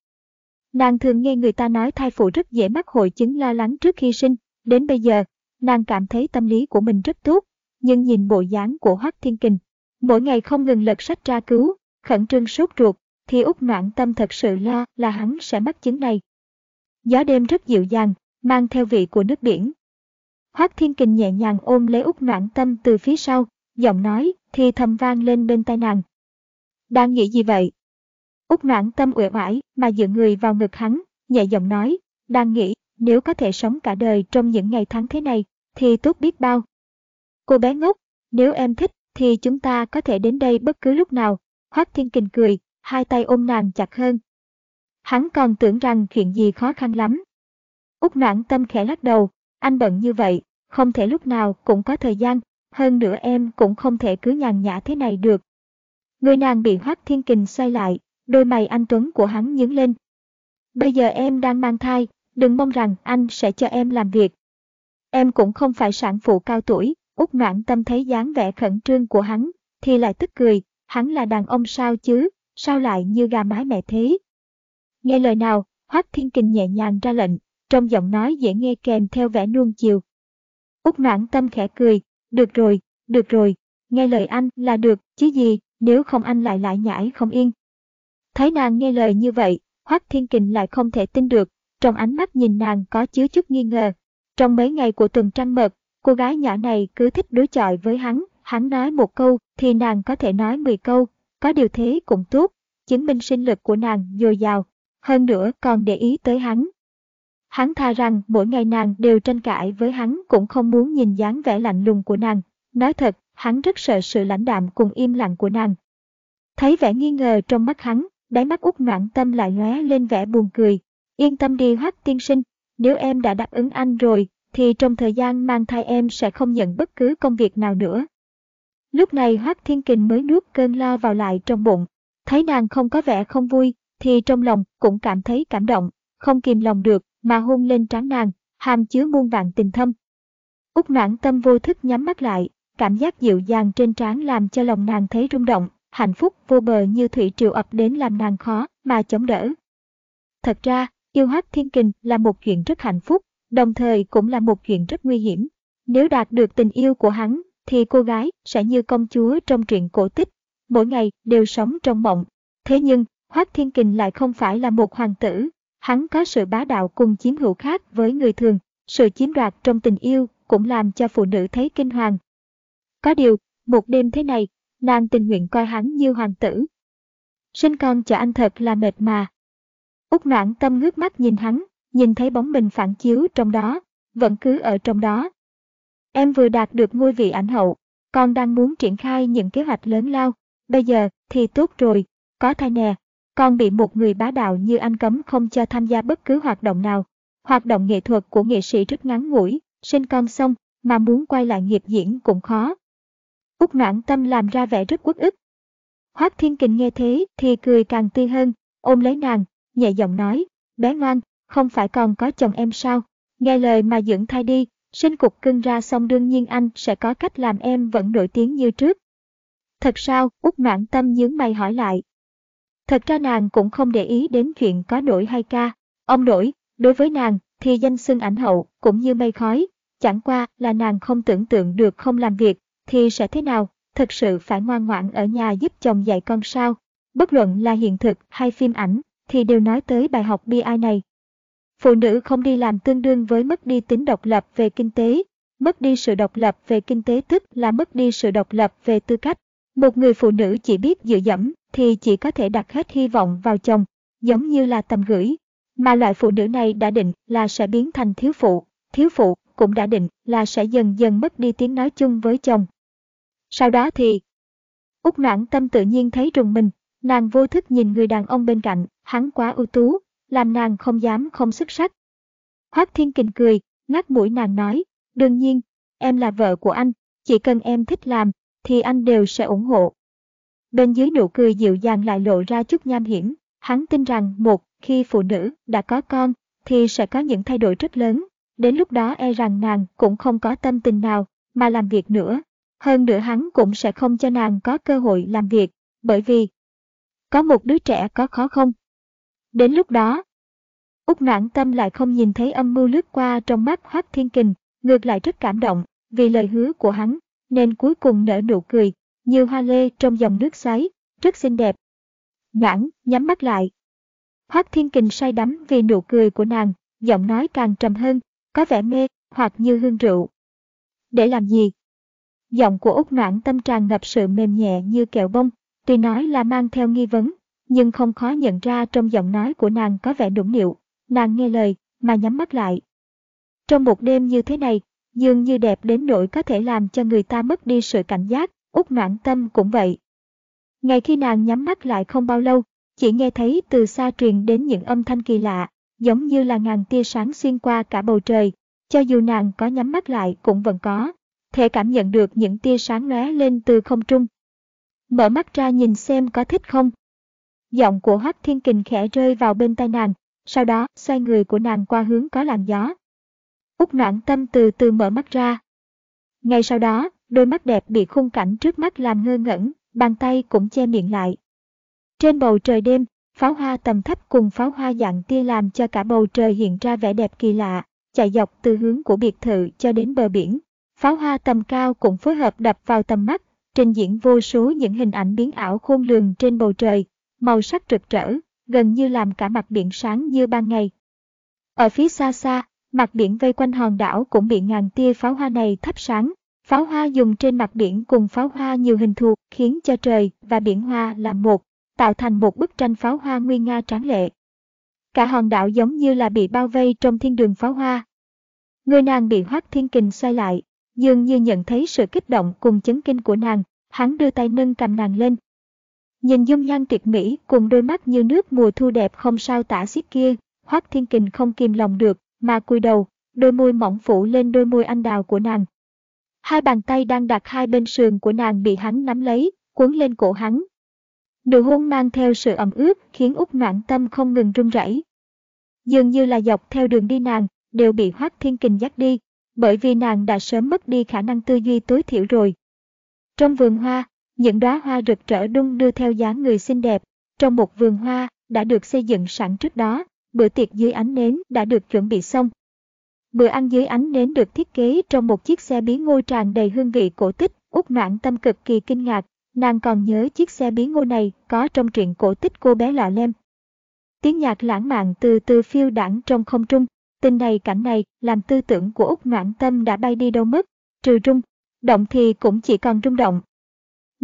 Nàng thường nghe người ta nói thai phụ rất dễ mắc hội chứng lo lắng trước khi sinh, đến bây giờ, nàng cảm thấy tâm lý của mình rất tốt, nhưng nhìn bộ dáng của Hoắc Thiên Kình, mỗi ngày không ngừng lật sách tra cứu, khẩn trương sốt ruột, thì út noạn Tâm thật sự lo là hắn sẽ mắc chứng này. Gió đêm rất dịu dàng, mang theo vị của nước biển. Hoắc Thiên Kình nhẹ nhàng ôm lấy út noạn Tâm từ phía sau, giọng nói thì thầm vang lên bên tai nàng. Đang nghĩ gì vậy? Út noạn Tâm uể oải mà dựa người vào ngực hắn, nhẹ giọng nói, đang nghĩ nếu có thể sống cả đời trong những ngày tháng thế này, thì tốt biết bao. Cô bé ngốc, nếu em thích thì chúng ta có thể đến đây bất cứ lúc nào. Hoác Thiên Kình cười, hai tay ôm nàng chặt hơn. Hắn còn tưởng rằng chuyện gì khó khăn lắm. Úc noãn tâm khẽ lắc đầu, anh bận như vậy, không thể lúc nào cũng có thời gian, hơn nữa em cũng không thể cứ nhàn nhã thế này được. Người nàng bị Hoác Thiên Kình xoay lại, đôi mày anh Tuấn của hắn nhướng lên. Bây giờ em đang mang thai, đừng mong rằng anh sẽ cho em làm việc. Em cũng không phải sản phụ cao tuổi, Úc noãn tâm thấy dáng vẻ khẩn trương của hắn, thì lại tức cười, hắn là đàn ông sao chứ, sao lại như gà mái mẹ thế. Nghe lời nào, Hoác Thiên Kình nhẹ nhàng ra lệnh, trong giọng nói dễ nghe kèm theo vẻ nuông chiều. Úc noãn tâm khẽ cười, được rồi, được rồi, nghe lời anh là được, chứ gì, nếu không anh lại lại nhảy không yên. Thấy nàng nghe lời như vậy, Hoác Thiên Kình lại không thể tin được, trong ánh mắt nhìn nàng có chứa chút nghi ngờ. Trong mấy ngày của tuần trăng mật, cô gái nhỏ này cứ thích đối chọi với hắn, hắn nói một câu thì nàng có thể nói 10 câu, có điều thế cũng tốt, chứng minh sinh lực của nàng dồi dào, hơn nữa còn để ý tới hắn. Hắn tha rằng mỗi ngày nàng đều tranh cãi với hắn cũng không muốn nhìn dáng vẻ lạnh lùng của nàng. Nói thật, hắn rất sợ sự lãnh đạm cùng im lặng của nàng. Thấy vẻ nghi ngờ trong mắt hắn, đáy mắt út noạn tâm lại lóe lên vẻ buồn cười. Yên tâm đi hoắc tiên sinh, nếu em đã đáp ứng anh rồi, thì trong thời gian mang thai em sẽ không nhận bất cứ công việc nào nữa. Lúc này Hoác Thiên Kình mới nuốt cơn lo vào lại trong bụng, thấy nàng không có vẻ không vui, thì trong lòng cũng cảm thấy cảm động, không kìm lòng được mà hôn lên trán nàng, hàm chứa muôn vạn tình thâm. Úc noãn tâm vô thức nhắm mắt lại, cảm giác dịu dàng trên trán làm cho lòng nàng thấy rung động, hạnh phúc vô bờ như thủy triều ập đến làm nàng khó mà chống đỡ. Thật ra, yêu Hoác Thiên Kình là một chuyện rất hạnh phúc, đồng thời cũng là một chuyện rất nguy hiểm. Nếu đạt được tình yêu của hắn, thì cô gái sẽ như công chúa trong truyện cổ tích, mỗi ngày đều sống trong mộng. Thế nhưng, Hoác Thiên Kình lại không phải là một hoàng tử, hắn có sự bá đạo cùng chiếm hữu khác với người thường, sự chiếm đoạt trong tình yêu cũng làm cho phụ nữ thấy kinh hoàng. Có điều, một đêm thế này, nàng tình nguyện coi hắn như hoàng tử. Sinh con cho anh thật là mệt mà. Úc noãn tâm ngước mắt nhìn hắn, nhìn thấy bóng mình phản chiếu trong đó, vẫn cứ ở trong đó. Em vừa đạt được ngôi vị ảnh hậu, con đang muốn triển khai những kế hoạch lớn lao, bây giờ thì tốt rồi, có thai nè, con bị một người bá đạo như anh cấm không cho tham gia bất cứ hoạt động nào. Hoạt động nghệ thuật của nghệ sĩ rất ngắn ngủi, sinh con xong, mà muốn quay lại nghiệp diễn cũng khó. Úc noãn tâm làm ra vẻ rất quốc ức. Hoác Thiên Kình nghe thế thì cười càng tươi hơn, ôm lấy nàng, nhẹ giọng nói, bé ngoan, không phải còn có chồng em sao? Nghe lời mà dưỡng thai đi, sinh cục cưng ra xong đương nhiên anh sẽ có cách làm em vẫn nổi tiếng như trước. Thật sao? Út Mãn tâm nhướng mày hỏi lại. Thật ra nàng cũng không để ý đến chuyện có nổi hay ca. Ông nổi, đối với nàng, thì danh xưng ảnh hậu cũng như mây khói. Chẳng qua là nàng không tưởng tượng được không làm việc, thì sẽ thế nào? Thật sự phải ngoan ngoãn ở nhà giúp chồng dạy con sao? Bất luận là hiện thực hay phim ảnh, thì đều nói tới bài học bi ai này. Phụ nữ không đi làm tương đương với mất đi tính độc lập về kinh tế. Mất đi sự độc lập về kinh tế tức là mất đi sự độc lập về tư cách. Một người phụ nữ chỉ biết dựa dẫm thì chỉ có thể đặt hết hy vọng vào chồng, giống như là tầm gửi. Mà loại phụ nữ này đã định là sẽ biến thành thiếu phụ, thiếu phụ cũng đã định là sẽ dần dần mất đi tiếng nói chung với chồng. Sau đó thì... út noãn tâm tự nhiên thấy rùng mình, nàng vô thức nhìn người đàn ông bên cạnh, hắn quá ưu tú, làm nàng không dám không xuất sắc. Hoác Thiên Kình cười, ngắt mũi nàng nói, đương nhiên, em là vợ của anh, chỉ cần em thích làm, thì anh đều sẽ ủng hộ. Bên dưới nụ cười dịu dàng lại lộ ra chút nham hiểm, hắn tin rằng một, khi phụ nữ đã có con, thì sẽ có những thay đổi rất lớn, đến lúc đó e rằng nàng cũng không có tâm tình nào mà làm việc nữa. Hơn nữa hắn cũng sẽ không cho nàng có cơ hội làm việc, bởi vì có một đứa trẻ có khó không? Đến lúc đó, Úc noãn tâm lại không nhìn thấy âm mưu lướt qua trong mắt Hoác Thiên Kình, ngược lại rất cảm động, vì lời hứa của hắn, nên cuối cùng nở nụ cười, như hoa lê trong dòng nước xoáy, rất xinh đẹp. Noãn, nhắm mắt lại. Hoác Thiên Kình say đắm vì nụ cười của nàng, giọng nói càng trầm hơn, có vẻ mê, hoặc như hương rượu. Để làm gì? Giọng của Úc Noãn tâm tràn ngập sự mềm nhẹ như kẹo bông, tuy nói là mang theo nghi vấn, nhưng không khó nhận ra trong giọng nói của nàng có vẻ nũng điệu. Nàng nghe lời, mà nhắm mắt lại. Trong một đêm như thế này, dường như đẹp đến nỗi có thể làm cho người ta mất đi sự cảnh giác, út Noãn tâm cũng vậy. Ngay khi nàng nhắm mắt lại không bao lâu, chỉ nghe thấy từ xa truyền đến những âm thanh kỳ lạ, giống như là ngàn tia sáng xuyên qua cả bầu trời, cho dù nàng có nhắm mắt lại cũng vẫn có, thể cảm nhận được những tia sáng lóe lên từ không trung. Mở mắt ra nhìn xem có thích không. Giọng của Hoắc Thiên Kình khẽ rơi vào bên tai nàng, sau đó xoay người của nàng qua hướng có làn gió. Úc noãn tâm từ từ mở mắt ra. Ngay sau đó, đôi mắt đẹp bị khung cảnh trước mắt làm ngơ ngẩn, bàn tay cũng che miệng lại. Trên bầu trời đêm, pháo hoa tầm thấp cùng pháo hoa dạng tia làm cho cả bầu trời hiện ra vẻ đẹp kỳ lạ, chạy dọc từ hướng của biệt thự cho đến bờ biển. Pháo hoa tầm cao cũng phối hợp đập vào tầm mắt, trình diễn vô số những hình ảnh biến ảo khôn lường trên bầu trời, màu sắc rực rỡ, gần như làm cả mặt biển sáng như ban ngày. Ở phía xa xa, mặt biển vây quanh hòn đảo cũng bị ngàn tia pháo hoa này thắp sáng. Pháo hoa dùng trên mặt biển cùng pháo hoa nhiều hình thù khiến cho trời và biển hoa làm một, tạo thành một bức tranh pháo hoa nguy nga tráng lệ. Cả hòn đảo giống như là bị bao vây trong thiên đường pháo hoa. Người nàng bị hoác thiên kình xoay lại, dường như nhận thấy sự kích động cùng chấn kinh của nàng, hắn đưa tay nâng cầm nàng lên. Nhìn dung nhan tuyệt mỹ cùng đôi mắt như nước mùa thu đẹp không sao tả xiết kia, hoác thiên kình không kìm lòng được, mà cúi đầu, đôi môi mỏng phủ lên đôi môi anh đào của nàng. Hai bàn tay đang đặt hai bên sườn của nàng bị hắn nắm lấy, cuốn lên cổ hắn, Nụ hôn mang theo sự ẩm ướt khiến út noãn tâm không ngừng run rẩy. Dường như là dọc theo đường đi nàng, đều bị Hoác Thiên Kình dắt đi, bởi vì nàng đã sớm mất đi khả năng tư duy tối thiểu rồi. Trong vườn hoa, những đóa hoa rực rỡ đung đưa theo dáng người xinh đẹp, trong một vườn hoa đã được xây dựng sẵn trước đó, bữa tiệc dưới ánh nến đã được chuẩn bị xong. Bữa ăn dưới ánh nến được thiết kế trong một chiếc xe bí ngô tràn đầy hương vị cổ tích, Úc Noãn Tâm cực kỳ kinh ngạc, Nàng còn nhớ chiếc xe bí ngô này có trong truyện cổ tích cô bé lọ lem. Tiếng nhạc lãng mạn từ từ phiêu đảng trong không trung, tình này cảnh này làm tư tưởng của Úc Noãn Tâm đã bay đi đâu mất, trừ rung, động thì cũng chỉ còn rung động.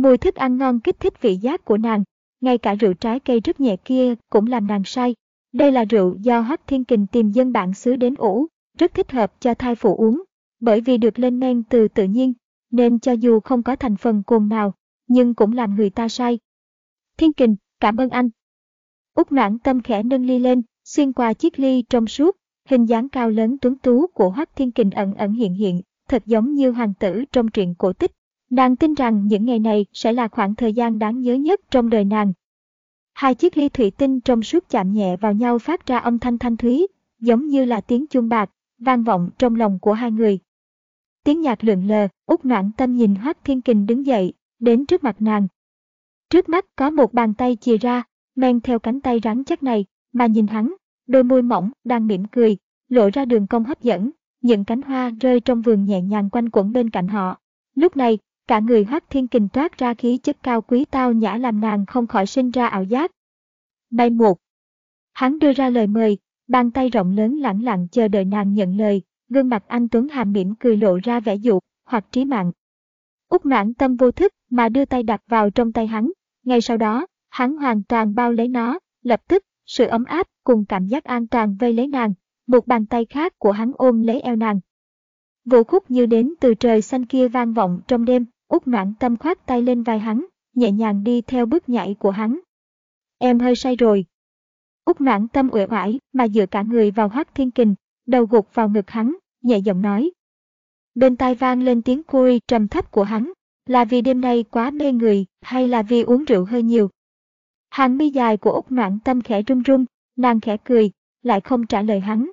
Mùi thức ăn ngon kích thích vị giác của nàng, ngay cả rượu trái cây rất nhẹ kia cũng làm nàng say. Đây là rượu do Hắc Thiên Kình tìm dân bản xứ đến ủ, rất thích hợp cho thai phụ uống, bởi vì được lên men từ tự nhiên, nên cho dù không có thành phần cồn nào, nhưng cũng làm người ta say. Thiên Kình, cảm ơn anh. Úc noãn tâm khẽ nâng ly lên, xuyên qua chiếc ly trong suốt, hình dáng cao lớn tuấn tú của Hoắc Thiên Kình ẩn ẩn hiện hiện, thật giống như hoàng tử trong truyện cổ tích. Nàng tin rằng những ngày này sẽ là khoảng thời gian đáng nhớ nhất trong đời nàng. Hai chiếc ly thủy tinh trong suốt chạm nhẹ vào nhau phát ra âm thanh thanh thúy, giống như là tiếng chuông bạc, vang vọng trong lòng của hai người. Tiếng nhạc lượn lờ, út noãn tâm nhìn Hoác Thiên Kình đứng dậy, đến trước mặt nàng. Trước mắt có một bàn tay chìa ra, men theo cánh tay rắn chắc này, mà nhìn hắn, đôi môi mỏng đang mỉm cười, lộ ra đường cong hấp dẫn, những cánh hoa rơi trong vườn nhẹ nhàng quanh quẩn bên cạnh họ. Lúc này, cả người hắc Thiên Kình toát ra khí chất cao quý tao nhã làm nàng không khỏi sinh ra ảo giác. may một. Hắn đưa ra lời mời, bàn tay rộng lớn lẳng lặng chờ đợi nàng nhận lời, gương mặt anh Tuấn hàm mỉm cười lộ ra vẻ dụ, hoặc trí mạng. Úc noãn tâm vô thức mà đưa tay đặt vào trong tay hắn. Ngay sau đó, hắn hoàn toàn bao lấy nó, lập tức, sự ấm áp cùng cảm giác an toàn vây lấy nàng, một bàn tay khác của hắn ôm lấy eo nàng. Vũ khúc như đến từ trời xanh kia vang vọng trong đêm, út noạn tâm khoát tay lên vai hắn, nhẹ nhàng đi theo bước nhảy của hắn. Em hơi say rồi. Út noạn tâm uể oải mà dựa cả người vào hoác thiên kình, đầu gục vào ngực hắn, nhẹ giọng nói. Bên tai vang lên tiếng côi trầm thấp của hắn, là vì đêm nay quá mê người hay là vì uống rượu hơi nhiều? Hàng mi dài của Úc noạn Tâm khẽ run run, nàng khẽ cười, lại không trả lời hắn.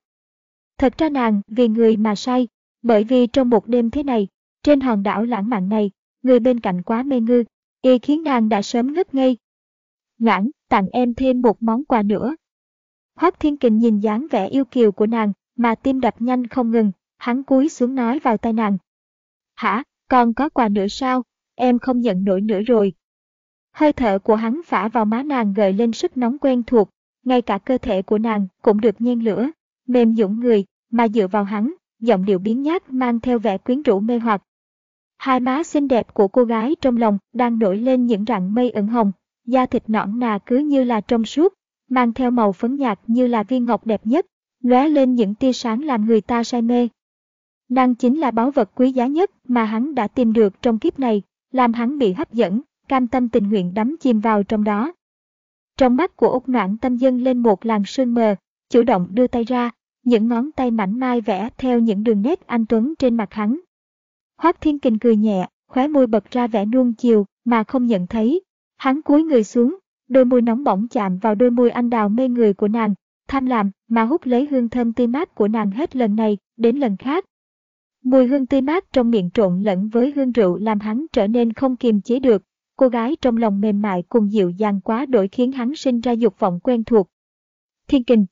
Thật ra nàng vì người mà say, bởi vì trong một đêm thế này, trên hòn đảo lãng mạn này, người bên cạnh quá mê ngư, y khiến nàng đã sớm ngất ngây. Noãn, tặng em thêm một món quà nữa. Hoác Thiên Kình nhìn dáng vẻ yêu kiều của nàng, mà tim đập nhanh không ngừng, hắn cúi xuống nói vào tai nàng. Hả, còn có quà nữa sao, em không nhận nổi nữa rồi. Hơi thở của hắn phả vào má nàng gợi lên sức nóng quen thuộc, ngay cả cơ thể của nàng cũng được nhen lửa, mềm dũng người, mà dựa vào hắn, giọng điệu biến nhát mang theo vẻ quyến rũ mê hoặc. Hai má xinh đẹp của cô gái trong lòng đang nổi lên những rặng mây ửng hồng, da thịt nõn nà cứ như là trong suốt, mang theo màu phấn nhạt như là viên ngọc đẹp nhất, lóe lên những tia sáng làm người ta say mê. Nàng chính là báu vật quý giá nhất mà hắn đã tìm được trong kiếp này, làm hắn bị hấp dẫn, cam tâm tình nguyện đắm chìm vào trong đó. Trong mắt của Úc Noãn tâm dâng lên một làn sương mờ, chủ động đưa tay ra, những ngón tay mảnh mai vẽ theo những đường nét anh tuấn trên mặt hắn. Hoác Thiên Kình cười nhẹ, khóe môi bật ra vẻ nuông chiều mà không nhận thấy. Hắn cúi người xuống, đôi môi nóng bỏng chạm vào đôi môi anh đào mê người của nàng, tham lam mà hút lấy hương thơm tươi mát của nàng hết lần này đến lần khác. Mùi hương tươi mát trong miệng trộn lẫn với hương rượu làm hắn trở nên không kiềm chế được, cô gái trong lòng mềm mại cùng dịu dàng quá đổi khiến hắn sinh ra dục vọng quen thuộc. Thiên kình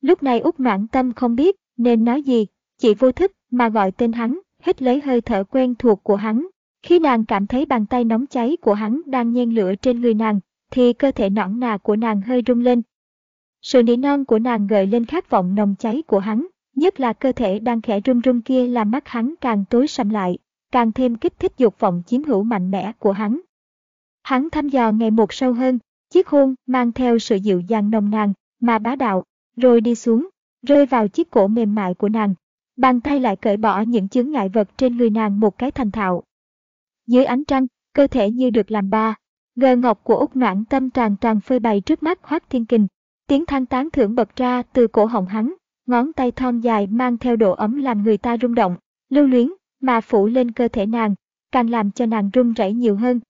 Lúc này út noãn tâm không biết nên nói gì, chỉ vô thức mà gọi tên hắn, hít lấy hơi thở quen thuộc của hắn. Khi nàng cảm thấy bàn tay nóng cháy của hắn đang nhen lửa trên người nàng, thì cơ thể nõn nà của nàng hơi rung lên. Sự nỉ non của nàng gợi lên khát vọng nồng cháy của hắn, nhất là cơ thể đang khẽ run run kia làm mắt hắn càng tối sầm lại, càng thêm kích thích dục vọng chiếm hữu mạnh mẽ của hắn. Hắn thăm dò ngày một sâu hơn, chiếc hôn mang theo sự dịu dàng nồng nàn, mà bá đạo, rồi đi xuống, rơi vào chiếc cổ mềm mại của nàng. Bàn tay lại cởi bỏ những chướng ngại vật trên người nàng một cái thành thạo. Dưới ánh trăng, cơ thể như được làm ba. Gờ ngọc của Úc Noãn tâm tràn tràn phơi bày trước mắt Hoác Thiên Kình. Tiếng than tán thưởng bật ra từ cổ họng hắn, ngón tay thon dài mang theo độ ấm làm người ta rung động, lưu luyến, mà phủ lên cơ thể nàng, càng làm cho nàng run rẩy nhiều hơn.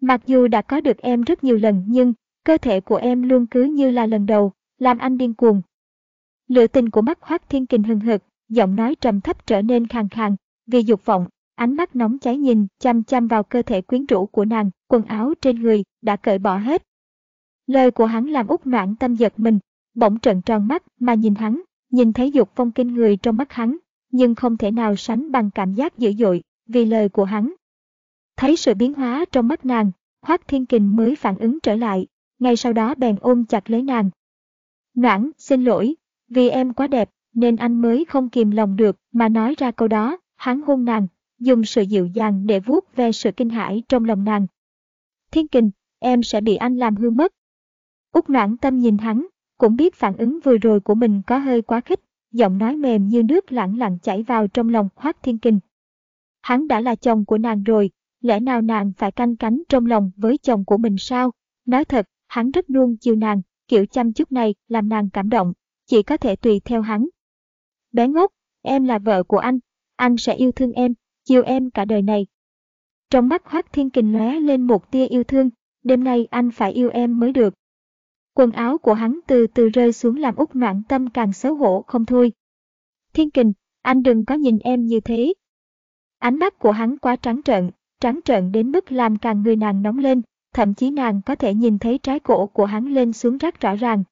Mặc dù đã có được em rất nhiều lần nhưng cơ thể của em luôn cứ như là lần đầu, làm anh điên cuồng. Lửa tình của mắt Hoác Thiên Kình hừng hực, giọng nói trầm thấp trở nên khàn khàn, vì dục vọng, ánh mắt nóng cháy nhìn chăm chăm vào cơ thể quyến rũ của nàng, quần áo trên người đã cởi bỏ hết. Lời của hắn làm út noãn tâm giật mình, bỗng trợn tròn mắt mà nhìn hắn, nhìn thấy dục phong kinh người trong mắt hắn, nhưng không thể nào sánh bằng cảm giác dữ dội vì lời của hắn. Thấy sự biến hóa trong mắt nàng, Hoác Thiên Kình mới phản ứng trở lại, ngay sau đó bèn ôm chặt lấy nàng. Noãn, xin lỗi, vì em quá đẹp, nên anh mới không kìm lòng được mà nói ra câu đó, hắn hôn nàng, dùng sự dịu dàng để vuốt ve sự kinh hãi trong lòng nàng. Thiên Kình, em sẽ bị anh làm hư mất. Úc noãn tâm nhìn hắn, cũng biết phản ứng vừa rồi của mình có hơi quá khích, giọng nói mềm như nước lặng lặng chảy vào trong lòng Hoác Thiên Kình. Hắn đã là chồng của nàng rồi, lẽ nào nàng phải canh cánh trong lòng với chồng của mình sao? Nói thật, hắn rất luôn chiều nàng, kiểu chăm chút này làm nàng cảm động, chỉ có thể tùy theo hắn. Bé ngốc, em là vợ của anh, anh sẽ yêu thương em, chiều em cả đời này. Trong mắt Hoác Thiên Kình lóe lên một tia yêu thương, đêm nay anh phải yêu em mới được. Quần áo của hắn từ từ rơi xuống làm út noạn tâm càng xấu hổ không thôi. Thiên Kình, anh đừng có nhìn em như thế. Ánh mắt của hắn quá trắng trợn, trắng trợn đến mức làm càng người nàng nóng lên, thậm chí nàng có thể nhìn thấy trái cổ của hắn lên xuống rất rõ ràng.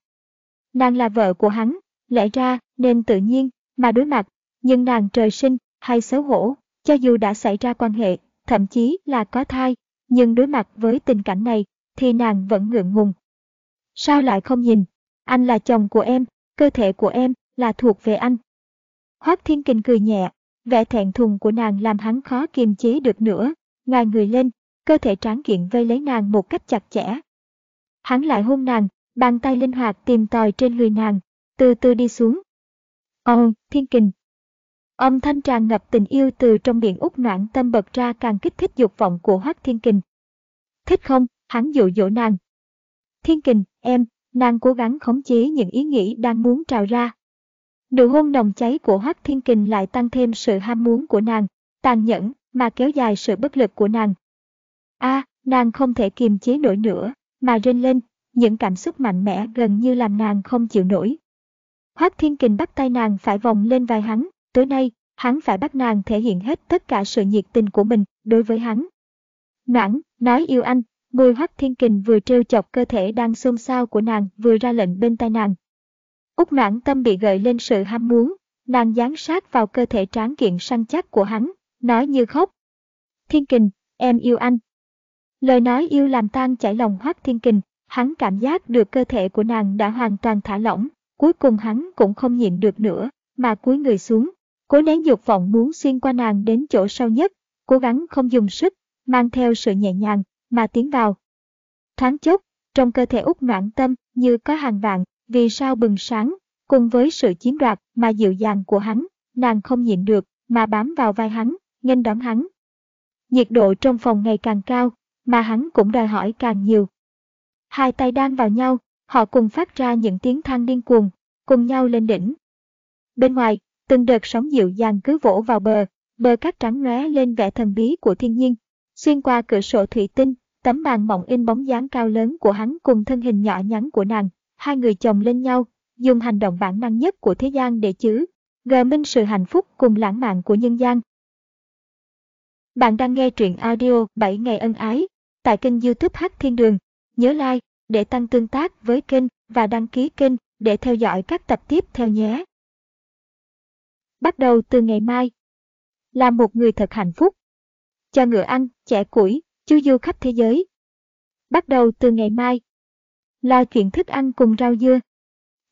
Nàng là vợ của hắn, lẽ ra nên tự nhiên mà đối mặt, nhưng nàng trời sinh hay xấu hổ, cho dù đã xảy ra quan hệ, thậm chí là có thai, nhưng đối mặt với tình cảnh này thì nàng vẫn ngượng ngùng. Sao lại không nhìn? Anh là chồng của em, cơ thể của em là thuộc về anh. Hoác Thiên Kình cười nhẹ, vẻ thẹn thùng của nàng làm hắn khó kiềm chế được nữa, ngài người lên, cơ thể tráng kiện vây lấy nàng một cách chặt chẽ. Hắn lại hôn nàng, bàn tay linh hoạt tìm tòi trên người nàng, từ từ đi xuống. Ồ, thiên kình. Âm thanh tràn ngập tình yêu từ trong miệng út noãn tâm bật ra càng kích thích dục vọng của hoác thiên kình. Thích không, hắn dụ dỗ nàng. Thiên kình, em, nàng cố gắng khống chế những ý nghĩ đang muốn trào ra. Nụ hôn nồng cháy của hoác thiên kình lại tăng thêm sự ham muốn của nàng, tàn nhẫn mà kéo dài sự bất lực của nàng. A, nàng không thể kiềm chế nổi nữa, mà rên lên, những cảm xúc mạnh mẽ gần như làm nàng không chịu nổi. Hoác Thiên Kình bắt tay nàng phải vòng lên vai hắn, tối nay, hắn phải bắt nàng thể hiện hết tất cả sự nhiệt tình của mình đối với hắn. Noãn, nói yêu anh, môi Hoác Thiên Kình vừa trêu chọc cơ thể đang xôn xao của nàng vừa ra lệnh bên tai nàng. Úc noãn tâm bị gợi lên sự ham muốn, nàng dán sát vào cơ thể tráng kiện săn chắc của hắn, nói như khóc. Thiên kình, em yêu anh. Lời nói yêu làm tan chảy lòng hoác thiên kình, hắn cảm giác được cơ thể của nàng đã hoàn toàn thả lỏng, cuối cùng hắn cũng không nhịn được nữa, mà cúi người xuống, cố nén dục vọng muốn xuyên qua nàng đến chỗ sâu nhất, cố gắng không dùng sức, mang theo sự nhẹ nhàng, mà tiến vào. Thoáng chốc, trong cơ thể út noạn tâm như có hàng vạn, vì sao bừng sáng, cùng với sự chiếm đoạt mà dịu dàng của hắn, nàng không nhịn được, mà bám vào vai hắn, nghênh đón hắn. Nhiệt độ trong phòng ngày càng cao, mà hắn cũng đòi hỏi càng nhiều. Hai tay đang vào nhau, họ cùng phát ra những tiếng than điên cuồng, cùng nhau lên đỉnh. Bên ngoài, từng đợt sóng dịu dàng cứ vỗ vào bờ, bờ cát trắng lóe lên vẻ thần bí của thiên nhiên. Xuyên qua cửa sổ thủy tinh, tấm màn mỏng in bóng dáng cao lớn của hắn cùng thân hình nhỏ nhắn của nàng, hai người chồng lên nhau, dùng hành động bản năng nhất của thế gian để chứ, gờ minh sự hạnh phúc cùng lãng mạn của nhân gian. Bạn đang nghe truyện audio 7 ngày ân ái tại kênh youtube Hát Thiên Đường. Nhớ like để tăng tương tác với kênh và đăng ký kênh để theo dõi các tập tiếp theo nhé. Bắt đầu từ ngày mai. Là một người thật hạnh phúc. Cho ngựa ăn, trẻ củi, chu du khắp thế giới. Bắt đầu từ ngày mai. Lo chuyện thức ăn cùng rau dưa.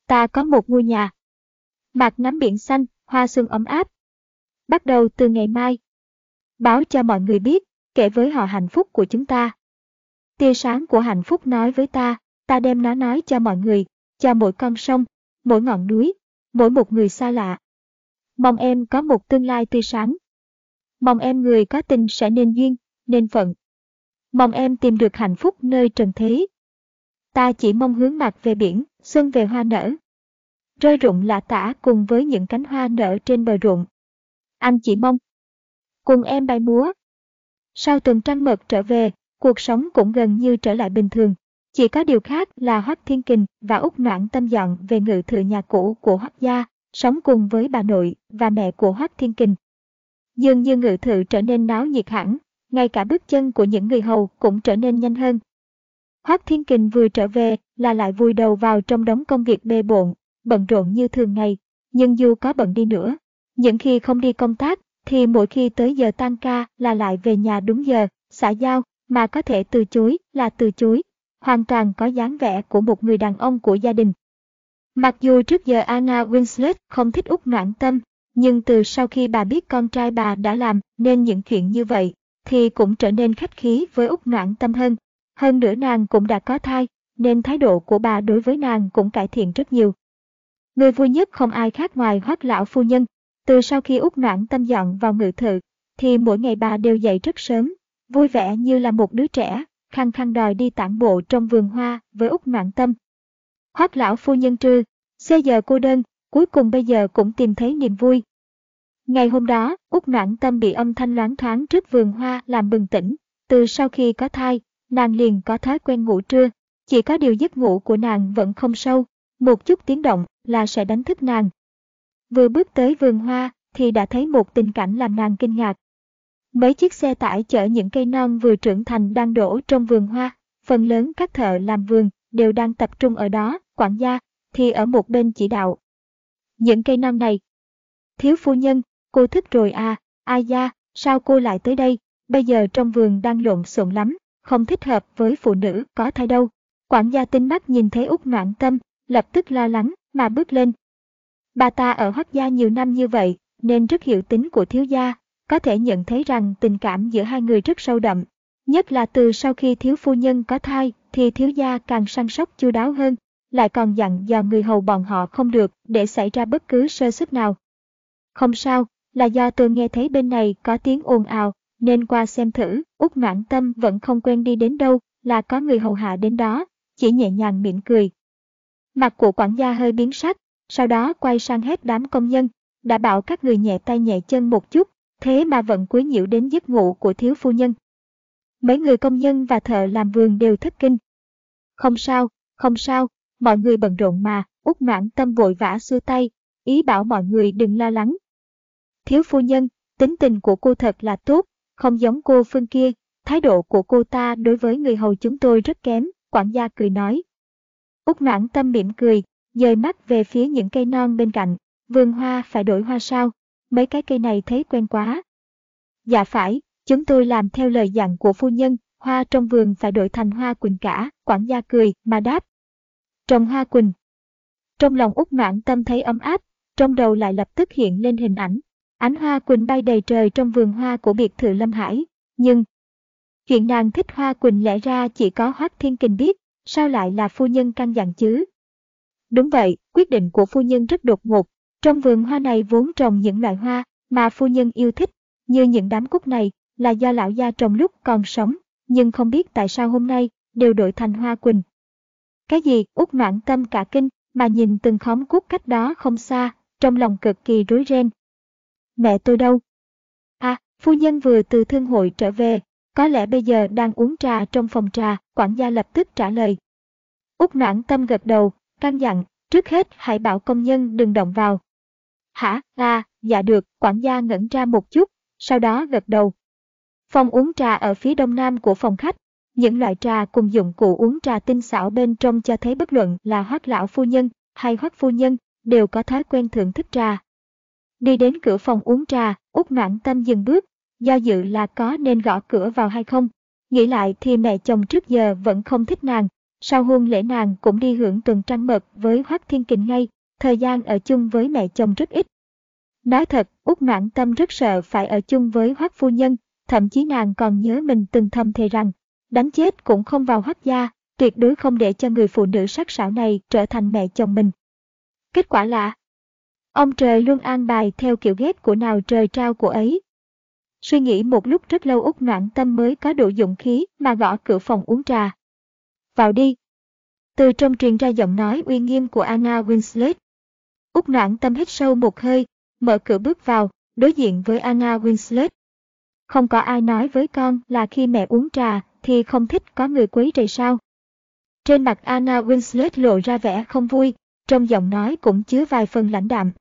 Ta có một ngôi nhà. Mạc ngắm biển xanh, hoa xuân ấm áp. Bắt đầu từ ngày mai. Báo cho mọi người biết, kể với họ hạnh phúc của chúng ta. Tia sáng của hạnh phúc nói với ta, ta đem nó nói cho mọi người, cho mỗi con sông, mỗi ngọn núi, mỗi một người xa lạ. Mong em có một tương lai tươi sáng. Mong em người có tình sẽ nên duyên, nên phận. Mong em tìm được hạnh phúc nơi trần thế. Ta chỉ mong hướng mặt về biển, xuân về hoa nở. Rơi rụng lạ tả cùng với những cánh hoa nở trên bờ ruộng. Anh chỉ mong. Cùng em bay múa. Sau tuần trăng mật trở về, cuộc sống cũng gần như trở lại bình thường. Chỉ có điều khác là Hoắc Thiên Kình và Úc Noãn Tâm dọn về ngự thự nhà cũ của Hoắc gia, sống cùng với bà nội và mẹ của Hoắc Thiên Kình. Dường như ngự thự trở nên náo nhiệt hẳn, ngay cả bước chân của những người hầu cũng trở nên nhanh hơn. Hoắc Thiên Kình vừa trở về là lại vùi đầu vào trong đống công việc bê bộn, bận rộn như thường ngày, nhưng dù có bận đi nữa, những khi không đi công tác thì mỗi khi tới giờ tan ca là lại về nhà đúng giờ, xã giao, mà có thể từ chối là từ chối, hoàn toàn có dáng vẻ của một người đàn ông của gia đình. Mặc dù trước giờ Anna Winslet không thích Úc Noãn Tâm, nhưng từ sau khi bà biết con trai bà đã làm nên những chuyện như vậy, thì cũng trở nên khách khí với Úc Noãn Tâm hơn. Hơn nữa nàng cũng đã có thai, nên thái độ của bà đối với nàng cũng cải thiện rất nhiều. Người vui nhất không ai khác ngoài hoác lão phu nhân. Từ sau khi Úc Noãn Tâm dọn vào ngự thự, thì mỗi ngày bà đều dậy rất sớm, vui vẻ như là một đứa trẻ, khăng khăng đòi đi tản bộ trong vườn hoa với Úc Noãn Tâm. Hoắc lão phu nhân trư, xưa giờ cô đơn, cuối cùng bây giờ cũng tìm thấy niềm vui. Ngày hôm đó, Úc Noãn Tâm bị âm thanh loáng thoáng trước vườn hoa làm bừng tỉnh. Từ sau khi có thai, nàng liền có thói quen ngủ trưa. Chỉ có điều giấc ngủ của nàng vẫn không sâu, một chút tiếng động là sẽ đánh thức nàng. Vừa bước tới vườn hoa thì đã thấy một tình cảnh làm nàng kinh ngạc. Mấy chiếc xe tải chở những cây non vừa trưởng thành đang đổ trong vườn hoa, phần lớn các thợ làm vườn đều đang tập trung ở đó, quản gia thì ở một bên chỉ đạo. Những cây non này. Thiếu phu nhân, cô thích rồi à, ai da, sao cô lại tới đây, bây giờ trong vườn đang lộn xộn lắm, không thích hợp với phụ nữ có thai đâu. Quản gia tinh mắt nhìn thấy út noạn tâm, lập tức lo lắng, mà bước lên. Bà ta ở hoắc gia nhiều năm như vậy, nên rất hiểu tính của thiếu gia, có thể nhận thấy rằng tình cảm giữa hai người rất sâu đậm. Nhất là từ sau khi thiếu phu nhân có thai, thì thiếu gia càng săn sóc chu đáo hơn, lại còn dặn dò người hầu bọn họ không được để xảy ra bất cứ sơ suất nào. Không sao, là do tôi nghe thấy bên này có tiếng ồn ào, nên qua xem thử, út noãn tâm vẫn không quen đi đến đâu, là có người hầu hạ đến đó, chỉ nhẹ nhàng mỉm cười. Mặt của quản gia hơi biến sắc, sau đó quay sang hết đám công nhân, đã bảo các người nhẹ tay nhẹ chân một chút, thế mà vẫn quấy nhiễu đến giấc ngủ của thiếu phu nhân. Mấy người công nhân và thợ làm vườn đều thất kinh. Không sao, không sao, mọi người bận rộn mà, út noãn tâm vội vã xua tay, ý bảo mọi người đừng lo lắng. Thiếu phu nhân, tính tình của cô thật là tốt, không giống cô Phương kia, thái độ của cô ta đối với người hầu chúng tôi rất kém, quản gia cười nói. út noãn tâm mỉm cười, dời mắt về phía những cây non bên cạnh. Vườn hoa phải đổi hoa sao? Mấy cái cây này thấy quen quá. Dạ phải, chúng tôi làm theo lời dặn của phu nhân, hoa trong vườn phải đổi thành hoa quỳnh cả, quản gia cười mà đáp. Trồng hoa quỳnh. Trong lòng út mãn tâm thấy ấm áp, trong đầu lại lập tức hiện lên hình ảnh. Ánh hoa quỳnh bay đầy trời trong vườn hoa của biệt thự Lâm Hải. Nhưng, chuyện nàng thích hoa quỳnh lẽ ra chỉ có Hoác Thiên Kình biết, sao lại là phu nhân căn dặn chứ? Đúng vậy, quyết định của phu nhân rất đột ngột. Trong vườn hoa này vốn trồng những loại hoa mà phu nhân yêu thích, như những đám cúc này là do lão gia trồng lúc còn sống, nhưng không biết tại sao hôm nay đều đổi thành hoa quỳnh. Cái gì? Út noãn tâm cả kinh, mà nhìn từng khóm cúc cách đó không xa, trong lòng cực kỳ rối ren. Mẹ tôi đâu? À, phu nhân vừa từ thương hội trở về, có lẽ bây giờ đang uống trà trong phòng trà, quản gia lập tức trả lời. Út noãn tâm gật đầu, căn dặn, trước hết hãy bảo công nhân đừng động vào. Hả, à, dạ được, quản gia ngẩn ra một chút, sau đó gật đầu. Phòng uống trà ở phía đông nam của phòng khách, những loại trà cùng dụng cụ uống trà tinh xảo bên trong cho thấy bất luận là hoác lão phu nhân hay hoác phu nhân đều có thói quen thưởng thức trà. Đi đến cửa phòng uống trà, út noãn tâm dừng bước, do dự là có nên gõ cửa vào hay không. Nghĩ lại thì mẹ chồng trước giờ vẫn không thích nàng, sau hôn lễ nàng cũng đi hưởng tuần trăng mật với Hoác Thiên Kình ngay, thời gian ở chung với mẹ chồng rất ít. Nói thật, út noãn tâm rất sợ phải ở chung với hoắc Phu Nhân, thậm chí nàng còn nhớ mình từng thầm thề rằng, đánh chết cũng không vào Hoắc gia, tuyệt đối không để cho người phụ nữ sắc sảo này trở thành mẹ chồng mình. Kết quả là, ông trời luôn an bài theo kiểu ghét của nào trời trao của ấy. Suy nghĩ một lúc rất lâu út noãn tâm mới có đủ dũng khí mà gõ cửa phòng uống trà. Vào đi. Từ trong truyền ra giọng nói uy nghiêm của Anna Winslet. Úc noãn tâm hít sâu một hơi, mở cửa bước vào, đối diện với Anna Winslet. Không có ai nói với con là khi mẹ uống trà thì không thích có người quấy rầy sao. Trên mặt Anna Winslet lộ ra vẻ không vui, trong giọng nói cũng chứa vài phần lãnh đạm.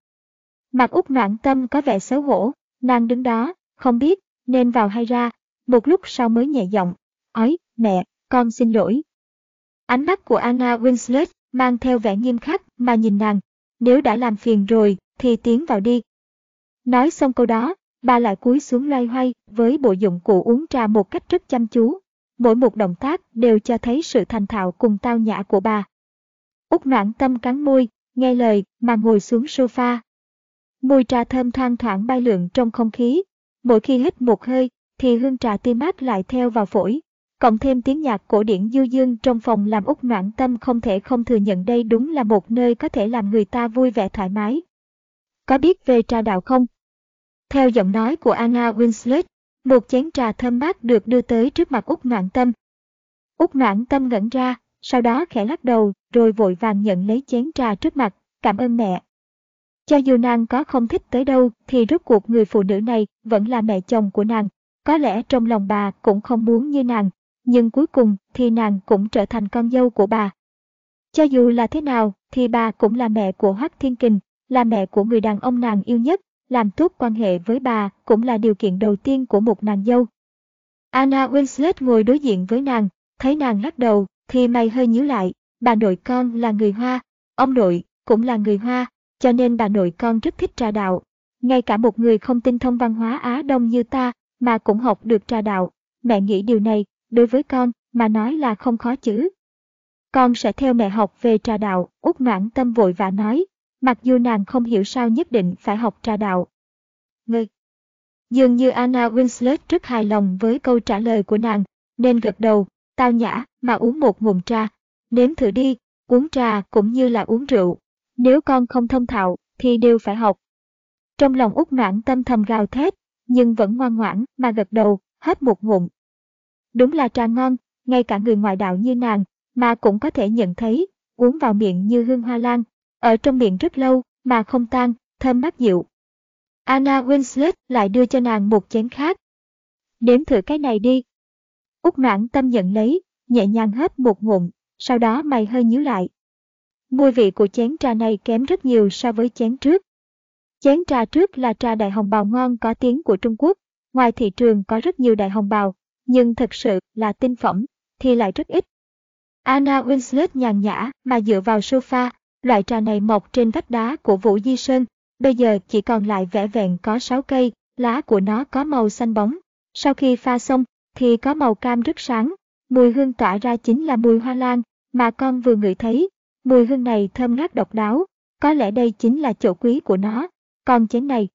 Mặt út noãn tâm có vẻ xấu hổ, nàng đứng đó, không biết nên vào hay ra, một lúc sau mới nhẹ giọng, ói, mẹ, con xin lỗi. Ánh mắt của Anna Winslet mang theo vẻ nghiêm khắc mà nhìn nàng, nếu đã làm phiền rồi thì tiến vào đi. Nói xong câu đó, bà lại cúi xuống loay hoay với bộ dụng cụ uống trà một cách rất chăm chú. Mỗi một động tác đều cho thấy sự thành thạo cùng tao nhã của bà. Úc noãn tâm cắn môi, nghe lời mà ngồi xuống sofa. Mùi trà thơm thoang thoảng bay lượn trong không khí. Mỗi khi hít một hơi, thì hương trà tươi mát lại theo vào phổi. Cộng thêm tiếng nhạc cổ điển du dương trong phòng làm út noãn tâm không thể không thừa nhận đây đúng là một nơi có thể làm người ta vui vẻ thoải mái. Có biết về trà đạo không? Theo giọng nói của Anna Winslet, một chén trà thơm mát được đưa tới trước mặt út noãn tâm. út noãn tâm ngẩn ra, sau đó khẽ lắc đầu, rồi vội vàng nhận lấy chén trà trước mặt, cảm ơn mẹ. Cho dù nàng có không thích tới đâu thì rốt cuộc người phụ nữ này vẫn là mẹ chồng của nàng. Có lẽ trong lòng bà cũng không muốn như nàng, nhưng cuối cùng thì nàng cũng trở thành con dâu của bà. Cho dù là thế nào thì bà cũng là mẹ của Hoác Thiên Kình, là mẹ của người đàn ông nàng yêu nhất, làm tốt quan hệ với bà cũng là điều kiện đầu tiên của một nàng dâu. Anna Winslet ngồi đối diện với nàng, thấy nàng lắc đầu thì mày hơi nhíu lại, bà nội con là người Hoa, ông nội cũng là người Hoa, cho nên bà nội con rất thích trà đạo. Ngay cả một người không tinh thông văn hóa Á Đông như ta mà cũng học được trà đạo, mẹ nghĩ điều này đối với con mà nói là không khó chứ. Con sẽ theo mẹ học về trà đạo, út noãn tâm vội và nói, mặc dù nàng không hiểu sao nhất định phải học trà đạo. Ngươi. Dường như Anna Winslet rất hài lòng với câu trả lời của nàng, nên gật đầu, tao nhã mà uống một ngụm trà. Nếm thử đi, uống trà cũng như là uống rượu. Nếu con không thông thạo thì đều phải học. Trong lòng út noãn tâm thầm gào thét, nhưng vẫn ngoan ngoãn mà gật đầu, hết một ngụm, Đúng là trà ngon, ngay cả người ngoại đạo như nàng, mà cũng có thể nhận thấy, uống vào miệng như hương hoa lan, ở trong miệng rất lâu, mà không tan, thơm mát dịu. Anna Winslet lại đưa cho nàng một chén khác. Nếm thử cái này đi. Úc noãn tâm nhận lấy, nhẹ nhàng hớp một ngụm, sau đó mày hơi nhíu lại. Mùi vị của chén trà này kém rất nhiều so với chén trước. Chén trà trước là trà đại hồng bào ngon có tiếng của Trung Quốc, ngoài thị trường có rất nhiều đại hồng bào, nhưng thực sự là tinh phẩm thì lại rất ít. Anna Winslet nhàn nhã mà dựa vào sofa, Loại trà này mọc trên vách đá của Vũ Di Sơn, bây giờ chỉ còn lại vẽ vẹn có 6 cây, lá của nó có màu xanh bóng. Sau khi pha xong, thì có màu cam rất sáng. Mùi hương tỏa ra chính là mùi hoa lan, mà con vừa ngửi thấy. Mùi hương này thơm ngát độc đáo, có lẽ đây chính là chỗ quý của nó. Còn chén này.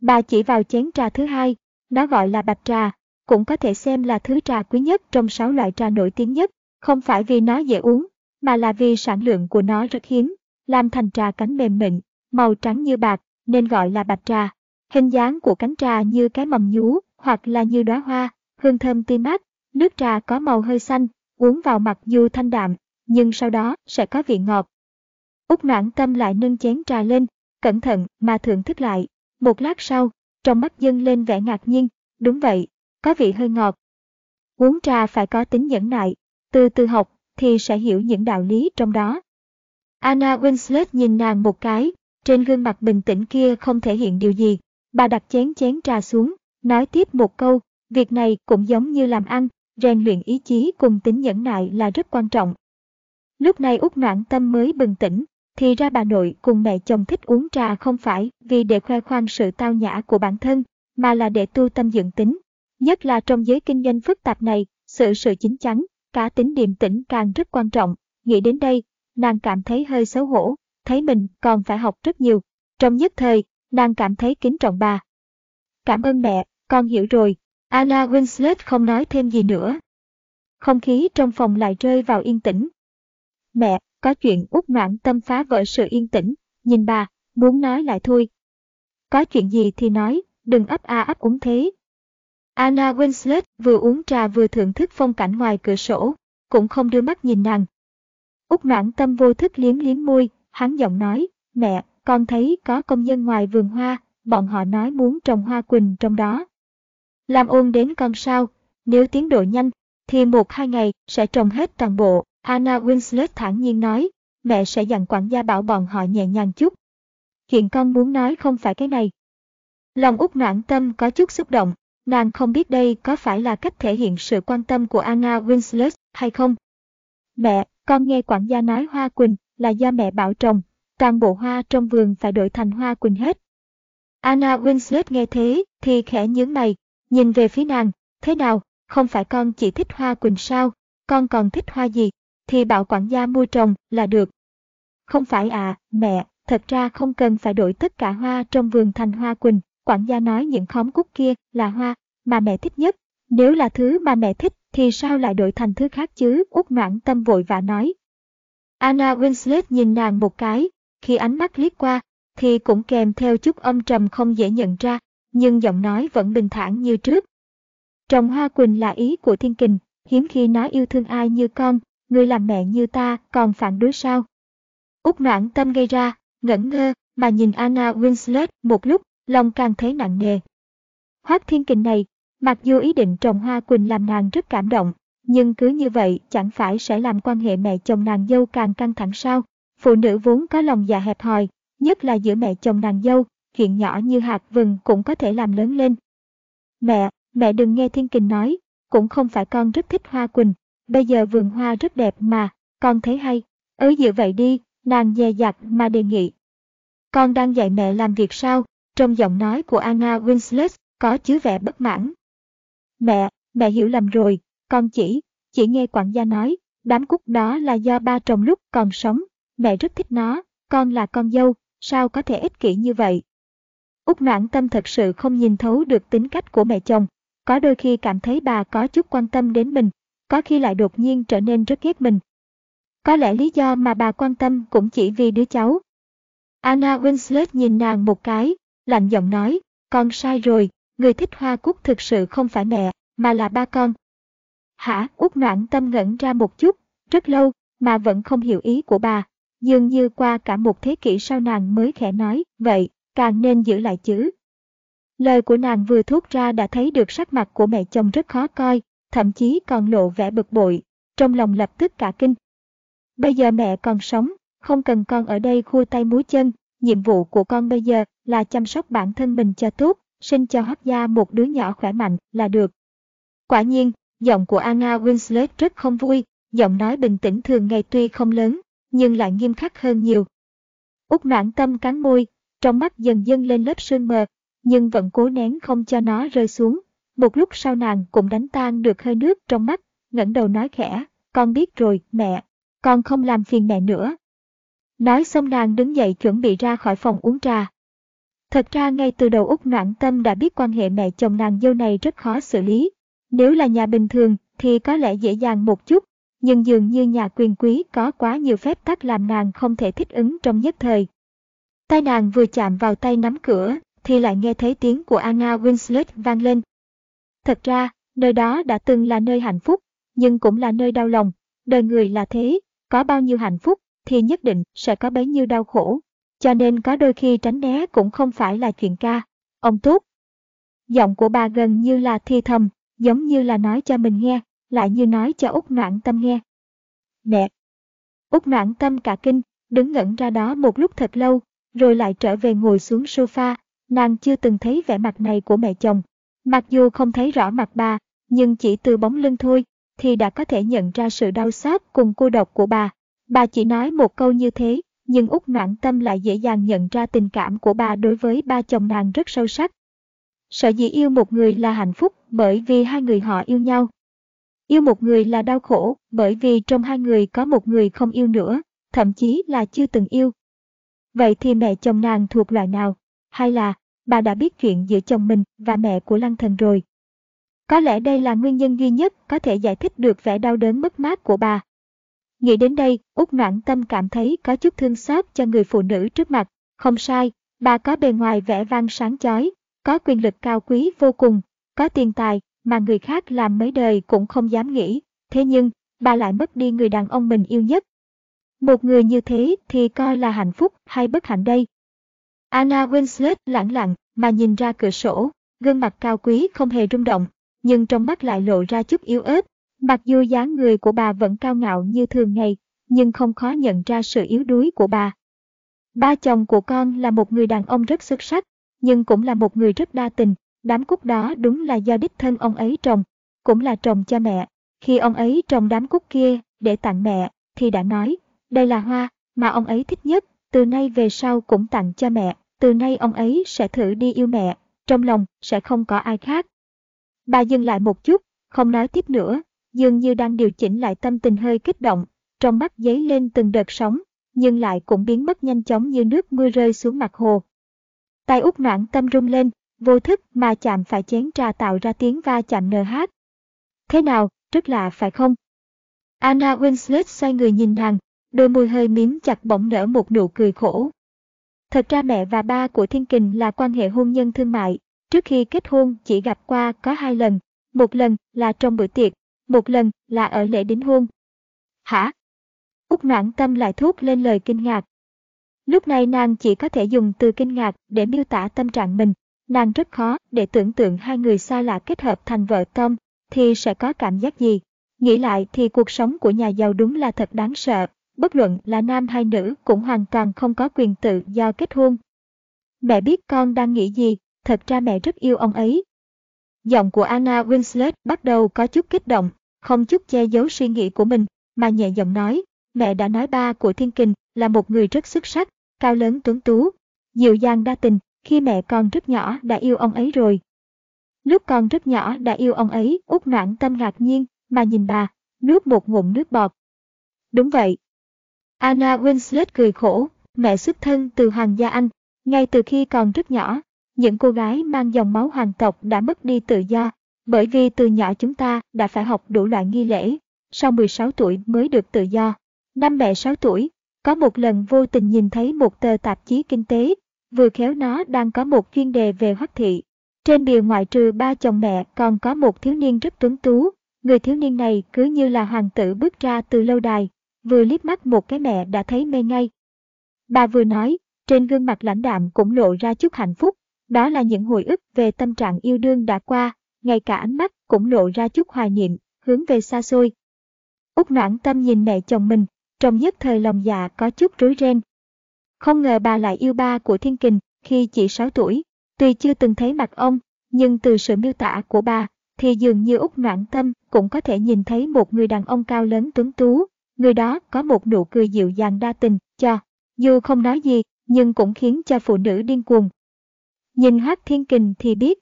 Bà chỉ vào chén trà thứ hai, nó gọi là bạch trà, cũng có thể xem là thứ trà quý nhất trong 6 loại trà nổi tiếng nhất, không phải vì nó dễ uống, mà là vì sản lượng của nó rất hiếm, làm thành trà cánh mềm mịn, màu trắng như bạc, nên gọi là bạch trà. Hình dáng của cánh trà như cái mầm nhú hoặc là như đóa hoa, hương thơm tươi mát, nước trà có màu hơi xanh, uống vào mặc dù thanh đạm, nhưng sau đó sẽ có vị ngọt. Úc noãn tâm lại nâng chén trà lên, cẩn thận mà thưởng thức lại. Một lát sau, trong mắt dâng lên vẻ ngạc nhiên, đúng vậy, có vị hơi ngọt. Uống trà phải có tính nhẫn nại, từ từ học thì sẽ hiểu những đạo lý trong đó. Anna Winslet nhìn nàng một cái, trên gương mặt bình tĩnh kia không thể hiện điều gì. Bà đặt chén chén trà xuống, nói tiếp một câu, việc này cũng giống như làm ăn, rèn luyện ý chí cùng tính nhẫn nại là rất quan trọng. Lúc này Úc Noãn Tâm mới bừng tỉnh, thì ra bà nội cùng mẹ chồng thích uống trà không phải vì để khoe khoang sự tao nhã của bản thân, mà là để tu tâm dưỡng tính. Nhất là trong giới kinh doanh phức tạp này, sự sự chính chắn, cá tính điềm tĩnh càng rất quan trọng. Nghĩ đến đây, nàng cảm thấy hơi xấu hổ, thấy mình còn phải học rất nhiều. Trong nhất thời, nàng cảm thấy kính trọng bà. Cảm ơn mẹ, con hiểu rồi. Anna Winslet không nói thêm gì nữa. Không khí trong phòng lại rơi vào yên tĩnh. Mẹ, có chuyện út ngoãn tâm phá vỡ sự yên tĩnh, nhìn bà, muốn nói lại thôi. Có chuyện gì thì nói, đừng ấp a ấp úng thế. Anna Winslet vừa uống trà vừa thưởng thức phong cảnh ngoài cửa sổ, cũng không đưa mắt nhìn nàng. Úc noãn tâm vô thức liếm liếm môi, hắn giọng nói, mẹ, con thấy có công nhân ngoài vườn hoa, bọn họ nói muốn trồng hoa quỳnh trong đó. Làm ôn đến con sao, nếu tiến độ nhanh, thì một hai ngày sẽ trồng hết toàn bộ. Anna Winslet thản nhiên nói, mẹ sẽ dặn quản gia bảo bọn họ nhẹ nhàng chút. Chuyện con muốn nói không phải cái này. Lòng út noãn tâm có chút xúc động, nàng không biết đây có phải là cách thể hiện sự quan tâm của Anna Winslet hay không. Mẹ, con nghe quản gia nói hoa quỳnh là do mẹ bảo trồng, toàn bộ hoa trong vườn phải đổi thành hoa quỳnh hết. Anna Winslet nghe thế thì khẽ nhướng mày, nhìn về phía nàng, thế nào, không phải con chỉ thích hoa quỳnh sao, con còn thích hoa gì, thì bảo quản gia mua trồng là được. Không phải à, mẹ, thật ra không cần phải đổi tất cả hoa trong vườn thành hoa quỳnh, quản gia nói những khóm cúc kia là hoa mà mẹ thích nhất. Nếu là thứ mà mẹ thích thì sao lại đổi thành thứ khác chứ? Út noãn tâm vội và nói. Anna Winslet nhìn nàng một cái, khi ánh mắt liếc qua, thì cũng kèm theo chút âm trầm không dễ nhận ra, nhưng giọng nói vẫn bình thản như trước. Trồng hoa quỳnh là ý của thiên kình, hiếm khi nó yêu thương ai như con, người làm mẹ như ta còn phản đối sao? Út noãn tâm gây ra, ngẩn ngơ, mà nhìn Anna Winslet một lúc, lòng càng thấy nặng nề. Hoác thiên kình này, mặc dù ý định trồng hoa quỳnh làm nàng rất cảm động, nhưng cứ như vậy chẳng phải sẽ làm quan hệ mẹ chồng nàng dâu càng căng thẳng sao? Phụ nữ vốn có lòng dạ hẹp hòi, nhất là giữa mẹ chồng nàng dâu, chuyện nhỏ như hạt vừng cũng có thể làm lớn lên. Mẹ, mẹ đừng nghe thiên kình nói, cũng không phải con rất thích hoa quỳnh, bây giờ vườn hoa rất đẹp mà, con thấy hay. Ớ dựa vậy đi, nàng dè dặt mà đề nghị. Con đang dạy mẹ làm việc sao? Trong giọng nói của Anna Winslet có chứa vẻ bất mãn. Mẹ, mẹ hiểu lầm rồi, con chỉ, chỉ nghe quản gia nói, đám cúc đó là do ba trồng lúc còn sống, mẹ rất thích nó, con là con dâu, sao có thể ích kỷ như vậy? Úc noãn tâm thật sự không nhìn thấu được tính cách của mẹ chồng, có đôi khi cảm thấy bà có chút quan tâm đến mình, có khi lại đột nhiên trở nên rất ghét mình. Có lẽ lý do mà bà quan tâm cũng chỉ vì đứa cháu. Anna Winslet nhìn nàng một cái, lạnh giọng nói, con sai rồi, người thích hoa cúc thực sự không phải mẹ, mà là ba con. Hả, út noạn tâm ngẩn ra một chút, rất lâu, mà vẫn không hiểu ý của bà. Dường như qua cả một thế kỷ sau nàng mới khẽ nói, vậy, càng nên giữ lại chứ. Lời của nàng vừa thốt ra đã thấy được sắc mặt của mẹ chồng rất khó coi, thậm chí còn lộ vẻ bực bội, trong lòng lập tức cả kinh. Bây giờ mẹ còn sống, không cần con ở đây khua tay múa chân, nhiệm vụ của con bây giờ là chăm sóc bản thân mình cho tốt, sinh cho hấp gia một đứa nhỏ khỏe mạnh là được. Quả nhiên, giọng của Anna Winslet rất không vui, giọng nói bình tĩnh thường ngày tuy không lớn, nhưng lại nghiêm khắc hơn nhiều. Úc noãn tâm cắn môi, trong mắt dần dần lên lớp sương mờ, nhưng vẫn cố nén không cho nó rơi xuống. Một lúc sau nàng cũng đánh tan được hơi nước trong mắt, ngẩng đầu nói khẽ, con biết rồi, mẹ, con không làm phiền mẹ nữa. Nói xong nàng đứng dậy chuẩn bị ra khỏi phòng uống trà. Thật ra ngay từ đầu Úc Noãn Tâm đã biết quan hệ mẹ chồng nàng dâu này rất khó xử lý. Nếu là nhà bình thường thì có lẽ dễ dàng một chút, nhưng dường như nhà quyền quý có quá nhiều phép tắc làm nàng không thể thích ứng trong nhất thời. Tay nàng vừa chạm vào tay nắm cửa, thì lại nghe thấy tiếng của Anna Winslet vang lên. Thật ra, nơi đó đã từng là nơi hạnh phúc, nhưng cũng là nơi đau lòng. Đời người là thế, có bao nhiêu hạnh phúc thì nhất định sẽ có bấy nhiêu đau khổ. Cho nên có đôi khi tránh né cũng không phải là chuyện ca. Ông Túc. Giọng của bà gần như là thi thầm, giống như là nói cho mình nghe, lại như nói cho Úc Noãn Tâm nghe. Mẹ! Úc Noãn Tâm cả kinh, đứng ngẩn ra đó một lúc thật lâu, rồi lại trở về ngồi xuống sofa, nàng chưa từng thấy vẻ mặt này của mẹ chồng. Mặc dù không thấy rõ mặt bà, nhưng chỉ từ bóng lưng thôi, thì đã có thể nhận ra sự đau xót cùng cô độc của bà. Bà chỉ nói một câu như thế, nhưng Úc Noãn Tâm lại dễ dàng nhận ra tình cảm của bà đối với ba chồng nàng rất sâu sắc. Sợ dĩ yêu một người là hạnh phúc bởi vì hai người họ yêu nhau. Yêu một người là đau khổ bởi vì trong hai người có một người không yêu nữa, thậm chí là chưa từng yêu. Vậy thì mẹ chồng nàng thuộc loại nào? Hay là bà đã biết chuyện giữa chồng mình và mẹ của Lăng Thần rồi? Có lẽ đây là nguyên nhân duy nhất có thể giải thích được vẻ đau đớn mất mát của bà. Nghĩ đến đây, Úc Noãn Tâm cảm thấy có chút thương xót cho người phụ nữ trước mặt. Không sai, bà có bề ngoài vẻ vang sáng chói, có quyền lực cao quý vô cùng, có tiền tài mà người khác làm mấy đời cũng không dám nghĩ. Thế nhưng, bà lại mất đi người đàn ông mình yêu nhất. Một người như thế thì coi là hạnh phúc hay bất hạnh đây? Anna Winslet lặng lặng mà nhìn ra cửa sổ, gương mặt cao quý không hề rung động, nhưng trong mắt lại lộ ra chút yếu ớt. Mặc dù dáng người của bà vẫn cao ngạo như thường ngày, nhưng không khó nhận ra sự yếu đuối của bà. Ba chồng của con là một người đàn ông rất xuất sắc, nhưng cũng là một người rất đa tình. Đám cúc đó đúng là do đích thân ông ấy trồng, cũng là trồng cho mẹ. Khi ông ấy trồng đám cúc kia để tặng mẹ, thì đã nói, đây là hoa mà ông ấy thích nhất, từ nay về sau cũng tặng cho mẹ, từ nay ông ấy sẽ thử đi yêu mẹ, trong lòng sẽ không có ai khác. Bà dừng lại một chút, không nói tiếp nữa, dường như đang điều chỉnh lại tâm tình hơi kích động, trong mắt giấy lên từng đợt sóng, nhưng lại cũng biến mất nhanh chóng như nước mưa rơi xuống mặt hồ. Tay út noãn tâm rung lên, vô thức mà chạm phải chén trà tạo ra tiếng va chạm nờ hát. Thế nào, rất lạ phải không? Anna Winslet xoay người nhìn nàng, đôi môi hơi miếm chặt bỗng nở một nụ cười khổ. Thật ra mẹ và ba của Thiên Kình là quan hệ hôn nhân thương mại, trước khi kết hôn chỉ gặp qua có hai lần, một lần là trong bữa tiệc, một lần là ở lễ đính hôn. Hả? Úc noãn tâm lại thốt lên lời kinh ngạc. Lúc này nàng chỉ có thể dùng từ kinh ngạc để miêu tả tâm trạng mình. Nàng rất khó để tưởng tượng hai người xa lạ kết hợp thành vợ tâm thì sẽ có cảm giác gì. Nghĩ lại thì cuộc sống của nhà giàu đúng là thật đáng sợ. Bất luận là nam hay nữ cũng hoàn toàn không có quyền tự do kết hôn. Mẹ biết con đang nghĩ gì, thật ra mẹ rất yêu ông ấy. Giọng của Anna Winslet bắt đầu có chút kích động, không chút che giấu suy nghĩ của mình, mà nhẹ giọng nói, mẹ đã nói ba của Thiên Kình là một người rất xuất sắc, cao lớn tuấn tú, dịu dàng đa tình, khi mẹ con rất nhỏ đã yêu ông ấy rồi. Lúc con rất nhỏ đã yêu ông ấy, út noãn tâm ngạc nhiên, mà nhìn bà, nuốt một ngụm nước bọt. Đúng vậy. Anna Winslet cười khổ, mẹ xuất thân từ Hoàng gia Anh, ngay từ khi còn rất nhỏ, những cô gái mang dòng máu hoàng tộc đã mất đi tự do, bởi vì từ nhỏ chúng ta đã phải học đủ loại nghi lễ, sau 16 tuổi mới được tự do. Năm mẹ 6 tuổi, có một lần vô tình nhìn thấy một tờ tạp chí kinh tế, vừa khéo nó đang có một chuyên đề về hoắc thị. Trên bìa ngoại trừ ba chồng mẹ còn có một thiếu niên rất tuấn tú, người thiếu niên này cứ như là hoàng tử bước ra từ lâu đài, vừa liếc mắt một cái mẹ đã thấy mê ngay. Bà vừa nói, trên gương mặt lãnh đạm cũng lộ ra chút hạnh phúc, đó là những hồi ức về tâm trạng yêu đương đã qua, ngay cả ánh mắt cũng lộ ra chút hoài niệm, hướng về xa xôi. Úc noãn tâm nhìn mẹ chồng mình, trong nhất thời lòng dạ có chút rối ren. Không ngờ bà lại yêu ba của Thiên Kình khi chỉ 6 tuổi, tuy chưa từng thấy mặt ông, nhưng từ sự miêu tả của bà, thì dường như Úc noãn tâm cũng có thể nhìn thấy một người đàn ông cao lớn tuấn tú, người đó có một nụ cười dịu dàng đa tình, cho. Dù không nói gì, nhưng cũng khiến cho phụ nữ điên cuồng. Nhìn hát Thiên Kình thì biết.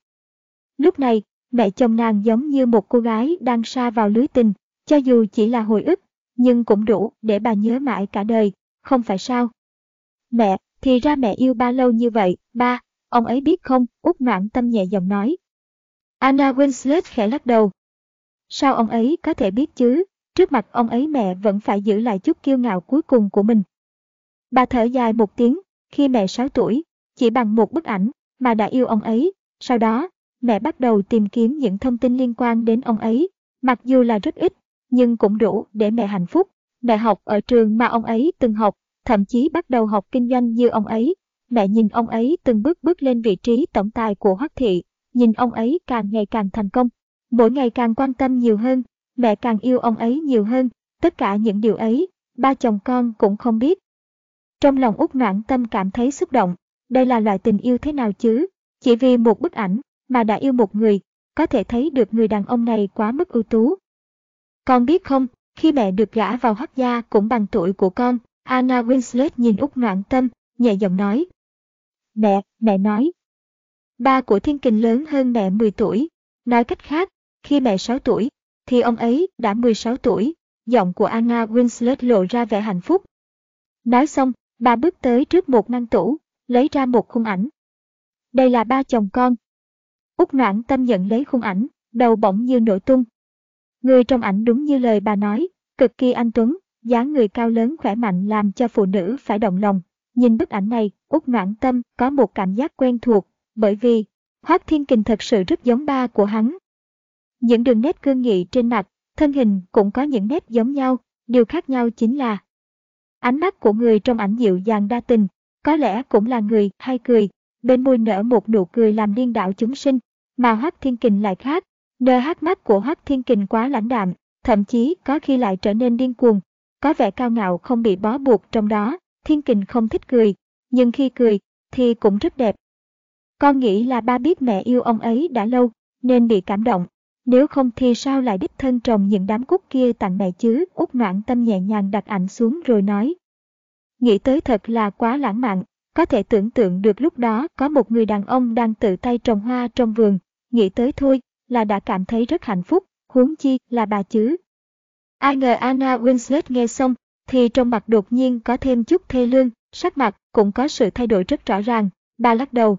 Lúc này, mẹ chồng nàng giống như một cô gái đang sa vào lưới tình, cho dù chỉ là hồi ức, nhưng cũng đủ để bà nhớ mãi cả đời, không phải sao? Mẹ, thì ra mẹ yêu ba lâu như vậy, ba, ông ấy biết không? Út noãn tâm nhẹ giọng nói. Anna Winslet khẽ lắc đầu. Sao ông ấy có thể biết chứ? Trước mặt ông ấy mẹ vẫn phải giữ lại chút kiêu ngạo cuối cùng của mình. Bà thở dài một tiếng, khi mẹ 6 tuổi, chỉ bằng một bức ảnh mà đã yêu ông ấy. Sau đó, mẹ bắt đầu tìm kiếm những thông tin liên quan đến ông ấy, mặc dù là rất ít, nhưng cũng đủ để mẹ hạnh phúc. Mẹ học ở trường mà ông ấy từng học, thậm chí bắt đầu học kinh doanh như ông ấy. Mẹ nhìn ông ấy từng bước bước lên vị trí tổng tài của Hoắc Thị, nhìn ông ấy càng ngày càng thành công. Mỗi ngày càng quan tâm nhiều hơn, mẹ càng yêu ông ấy nhiều hơn, tất cả những điều ấy, ba chồng con cũng không biết. Trong lòng út noãn tâm cảm thấy xúc động, đây là loại tình yêu thế nào chứ, chỉ vì một bức ảnh mà đã yêu một người, có thể thấy được người đàn ông này quá mức ưu tú. Con biết không, khi mẹ được gả vào hoác gia cũng bằng tuổi của con, Anna Winslet nhìn út noãn tâm, nhẹ giọng nói. Mẹ, mẹ nói. Ba của Thiên Kình lớn hơn mẹ 10 tuổi. Nói cách khác, khi mẹ 6 tuổi, thì ông ấy đã 16 tuổi. Giọng của Anna Winslet lộ ra vẻ hạnh phúc. Nói xong, bà bước tới trước một ngăn tủ, lấy ra một khung ảnh. Đây là ba chồng con. Úc noãn tâm nhận lấy khung ảnh, đầu bỗng như nổ tung. Người trong ảnh đúng như lời bà nói, cực kỳ anh tuấn, dáng người cao lớn khỏe mạnh làm cho phụ nữ phải động lòng. Nhìn bức ảnh này, Úc noãn tâm có một cảm giác quen thuộc, bởi vì Hoác Thiên Kình thật sự rất giống ba của hắn. Những đường nét cương nghị trên mặt, thân hình cũng có những nét giống nhau, điều khác nhau chính là ánh mắt của người trong ảnh dịu dàng đa tình, có lẽ cũng là người hay cười, bên môi nở một nụ cười làm điên đảo chúng sinh, mà Hoác Thiên Kình lại khác, nơi hát mắt của Hoác Thiên Kình quá lãnh đạm, thậm chí có khi lại trở nên điên cuồng, có vẻ cao ngạo không bị bó buộc trong đó, Thiên Kình không thích cười, nhưng khi cười thì cũng rất đẹp. Con nghĩ là ba biết mẹ yêu ông ấy đã lâu, nên bị cảm động. Nếu không thì sao lại đích thân trồng những đám cúc kia tặng mẹ chứ? Út noãn tâm nhẹ nhàng đặt ảnh xuống rồi nói. Nghĩ tới thật là quá lãng mạn, có thể tưởng tượng được lúc đó có một người đàn ông đang tự tay trồng hoa trong vườn. Nghĩ tới thôi là đã cảm thấy rất hạnh phúc, huống chi là bà chứ. Ai ngờ Anna Winslet nghe xong, thì trong mặt đột nhiên có thêm chút thê lương, sắc mặt cũng có sự thay đổi rất rõ ràng. Bà lắc đầu,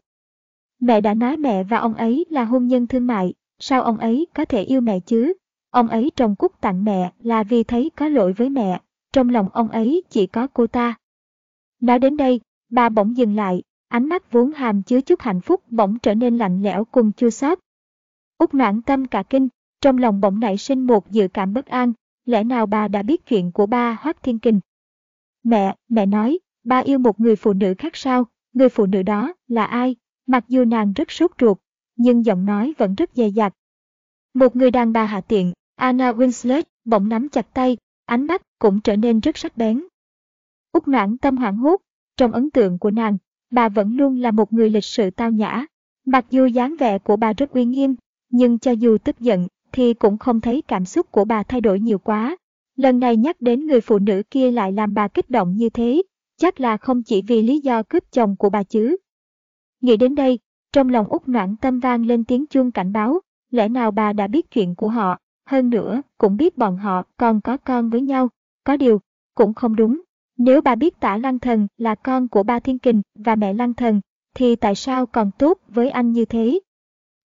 Mẹ đã nói mẹ và ông ấy là hôn nhân thương mại, sao ông ấy có thể yêu mẹ chứ? Ông ấy trồng cúc tặng mẹ là vì thấy có lỗi với mẹ, trong lòng ông ấy chỉ có cô ta. Nói đến đây, bà bỗng dừng lại, ánh mắt vốn hàm chứa chút hạnh phúc bỗng trở nên lạnh lẽo cùng chua xót. Út noãn tâm cả kinh, trong lòng bỗng nảy sinh một dự cảm bất an, lẽ nào bà đã biết chuyện của ba Hoác Thiên Kình? Mẹ, mẹ nói, ba yêu một người phụ nữ khác sao, người phụ nữ đó là ai? Mặc dù nàng rất sốt ruột, nhưng giọng nói vẫn rất dè dặt. Một người đàn bà hạ tiện, Anna Winslet, bỗng nắm chặt tay, ánh mắt cũng trở nên rất sắc bén. Úc noãn tâm hoảng hốt, trong ấn tượng của nàng, bà vẫn luôn là một người lịch sự tao nhã. Mặc dù dáng vẻ của bà rất uy nghiêm, nhưng cho dù tức giận thì cũng không thấy cảm xúc của bà thay đổi nhiều quá. Lần này nhắc đến người phụ nữ kia lại làm bà kích động như thế, chắc là không chỉ vì lý do cướp chồng của bà chứ. Nghĩ đến đây, trong lòng út noãn tâm vang lên tiếng chuông cảnh báo, lẽ nào bà đã biết chuyện của họ, hơn nữa cũng biết bọn họ còn có con với nhau, có điều, cũng không đúng. Nếu bà biết tả lăng thần là con của ba thiên kình và mẹ lăng thần, thì tại sao còn tốt với anh như thế?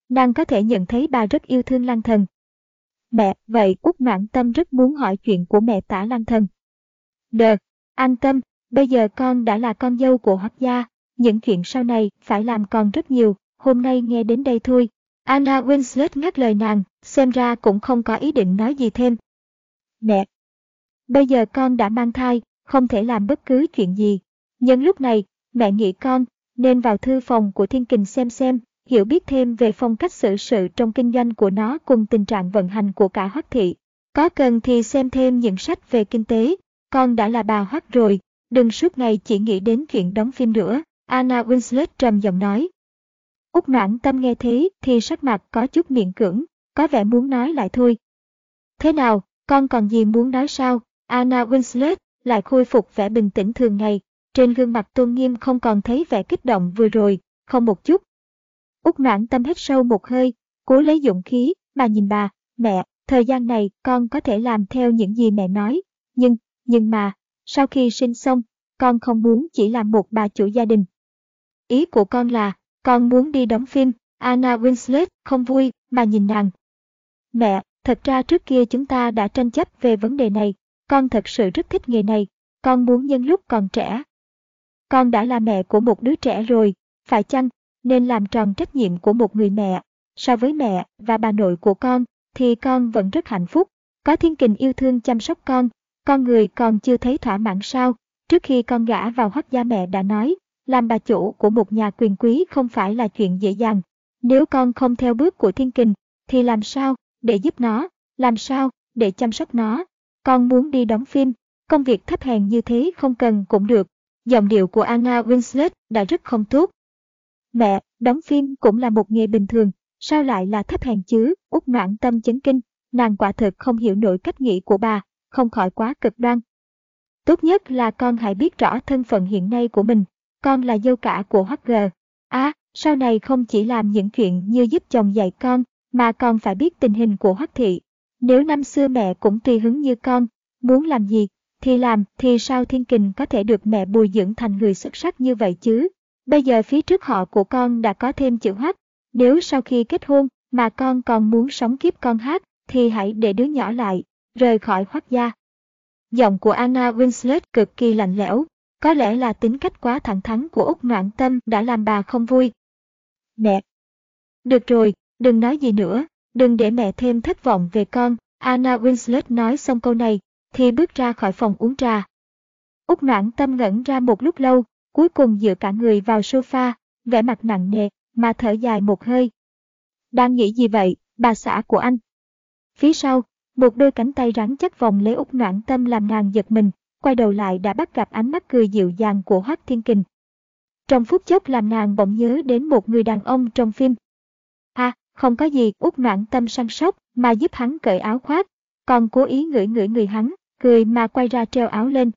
Nàng có thể nhận thấy bà rất yêu thương lăng thần. Mẹ, vậy út Mãn tâm rất muốn hỏi chuyện của mẹ tả lăng thần. Được, an tâm, bây giờ con đã là con dâu của hoắc gia, những chuyện sau này phải làm còn rất nhiều, hôm nay nghe đến đây thôi. Anna Winslet ngắt lời nàng, xem ra cũng không có ý định nói gì thêm. Mẹ! Bây giờ con đã mang thai, không thể làm bất cứ chuyện gì. Nhân lúc này, mẹ nghĩ con nên vào thư phòng của Thiên Kình xem xem, hiểu biết thêm về phong cách xử sự trong kinh doanh của nó cùng tình trạng vận hành của cả Hoắc thị. Có cần thì xem thêm những sách về kinh tế, con đã là bà Hoắc rồi, đừng suốt ngày chỉ nghĩ đến chuyện đóng phim nữa. Anna Winslet trầm giọng nói. Úc noãn tâm nghe thế thì sắc mặt có chút miệng cưỡng, có vẻ muốn nói lại thôi. Thế nào, con còn gì muốn nói sao? Anna Winslet lại khôi phục vẻ bình tĩnh thường ngày, trên gương mặt tôn nghiêm không còn thấy vẻ kích động vừa rồi, không một chút. Úc noãn tâm hít sâu một hơi, cố lấy dũng khí, mà nhìn bà, mẹ, thời gian này con có thể làm theo những gì mẹ nói, nhưng, nhưng mà, sau khi sinh xong, con không muốn chỉ làm một bà chủ gia đình. Ý của con là, con muốn đi đóng phim, Anna Winslet không vui mà nhìn nàng. Mẹ, thật ra trước kia chúng ta đã tranh chấp về vấn đề này, con thật sự rất thích nghề này, con muốn nhân lúc còn trẻ. Con đã là mẹ của một đứa trẻ rồi, phải chăng, nên làm tròn trách nhiệm của một người mẹ. So với mẹ và bà nội của con, thì con vẫn rất hạnh phúc, có thiên kình yêu thương chăm sóc con, con người còn chưa thấy thỏa mãn sao. Trước khi con gả vào hoắc gia mẹ đã nói, làm bà chủ của một nhà quyền quý không phải là chuyện dễ dàng. Nếu con không theo bước của thiên kình, thì làm sao để giúp nó, làm sao để chăm sóc nó. Con muốn đi đóng phim, công việc thấp hèn như thế không cần cũng được. Giọng điệu của Anna Winslet đã rất không tốt. Mẹ, đóng phim cũng là một nghề bình thường, sao lại là thấp hèn chứ? Út noãn tâm chấn kinh, nàng quả thực không hiểu nổi cách nghĩ của bà, không khỏi quá cực đoan. Tốt nhất là con hãy biết rõ thân phận hiện nay của mình, con là dâu cả của HG. À, sau này không chỉ làm những chuyện như giúp chồng dạy con, mà còn phải biết tình hình của Hoắc thị. Nếu năm xưa mẹ cũng tùy hứng như con, muốn làm gì thì làm thì sao Thiên Kình có thể được mẹ bồi dưỡng thành người xuất sắc như vậy chứ? Bây giờ phía trước họ của con đã có thêm chữ Hoắc, nếu sau khi kết hôn mà con còn muốn sống kiếp con hát thì hãy để đứa nhỏ lại, rời khỏi hoác gia. Giọng của Anna Winslet cực kỳ lạnh lẽo, có lẽ là tính cách quá thẳng thắn của Úc Noãn Tâm đã làm bà không vui. Mẹ! Được rồi, đừng nói gì nữa, đừng để mẹ thêm thất vọng về con. Anna Winslet nói xong câu này, thì bước ra khỏi phòng uống trà. Úc Noãn Tâm ngẩn ra một lúc lâu, cuối cùng dựa cả người vào sofa, vẻ mặt nặng nề, mà thở dài một hơi. Đang nghĩ gì vậy, bà xã của anh? Phía sau, một đôi cánh tay rắn chắc vòng lấy Úc Noãn Tâm làm nàng giật mình, quay đầu lại đã bắt gặp ánh mắt cười dịu dàng của Hoác Thiên Kình. Trong phút chốc làm nàng bỗng nhớ đến một người đàn ông trong phim. Không có gì, út noạn tâm săn sóc mà giúp hắn cởi áo khoác, còn cố ý ngửi ngửi người hắn, cười mà quay ra treo áo lên.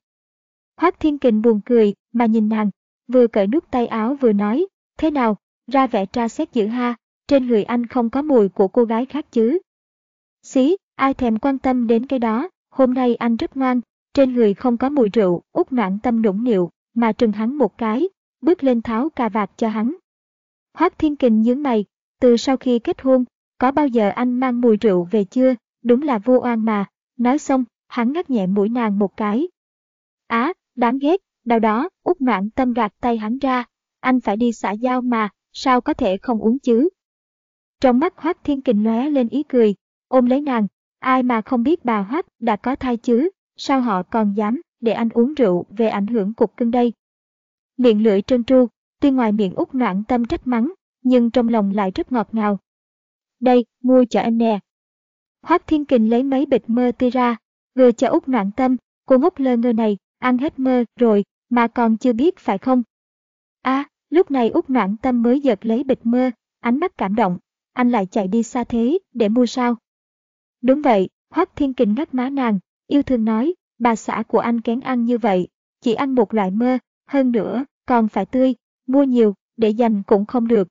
Hoác Thiên Kình buồn cười mà nhìn nàng, vừa cởi nút tay áo vừa nói, thế nào, ra vẻ tra xét dữ ha, trên người anh không có mùi của cô gái khác chứ. Xí, ai thèm quan tâm đến cái đó, hôm nay anh rất ngoan, trên người không có mùi rượu, út noạn tâm nũng nịu, mà trừng hắn một cái, bước lên tháo cà vạt cho hắn. Hoác Thiên Kình nhướng mày, từ sau khi kết hôn, có bao giờ anh mang mùi rượu về chưa, đúng là vô oan mà, nói xong, hắn ngắt nhẹ mũi nàng một cái. Á, đáng ghét, đau đó, út noạn tâm gạt tay hắn ra, anh phải đi xã giao mà, sao có thể không uống chứ. Trong mắt Hoác Thiên Kình lóe lên ý cười, ôm lấy nàng, ai mà không biết bà Hoác đã có thai chứ, sao họ còn dám để anh uống rượu về ảnh hưởng cục cưng đây. Miệng lưỡi trơn tru, tuy ngoài miệng út noạn tâm trách mắng, nhưng trong lòng lại rất ngọt ngào. Đây, mua cho anh nè. Hoác Thiên Kình lấy mấy bịch mơ tươi ra, vừa cho út noạn tâm, cô ngốc lơ ngơ này, ăn hết mơ rồi, mà còn chưa biết phải không? À, lúc này út noạn tâm mới giật lấy bịch mơ, ánh mắt cảm động, anh lại chạy đi xa thế, để mua sao? Đúng vậy, Hoác Thiên Kình ngắt má nàng, yêu thương nói, bà xã của anh kén ăn như vậy, chỉ ăn một loại mơ, hơn nữa, còn phải tươi, mua nhiều, để dành cũng không được.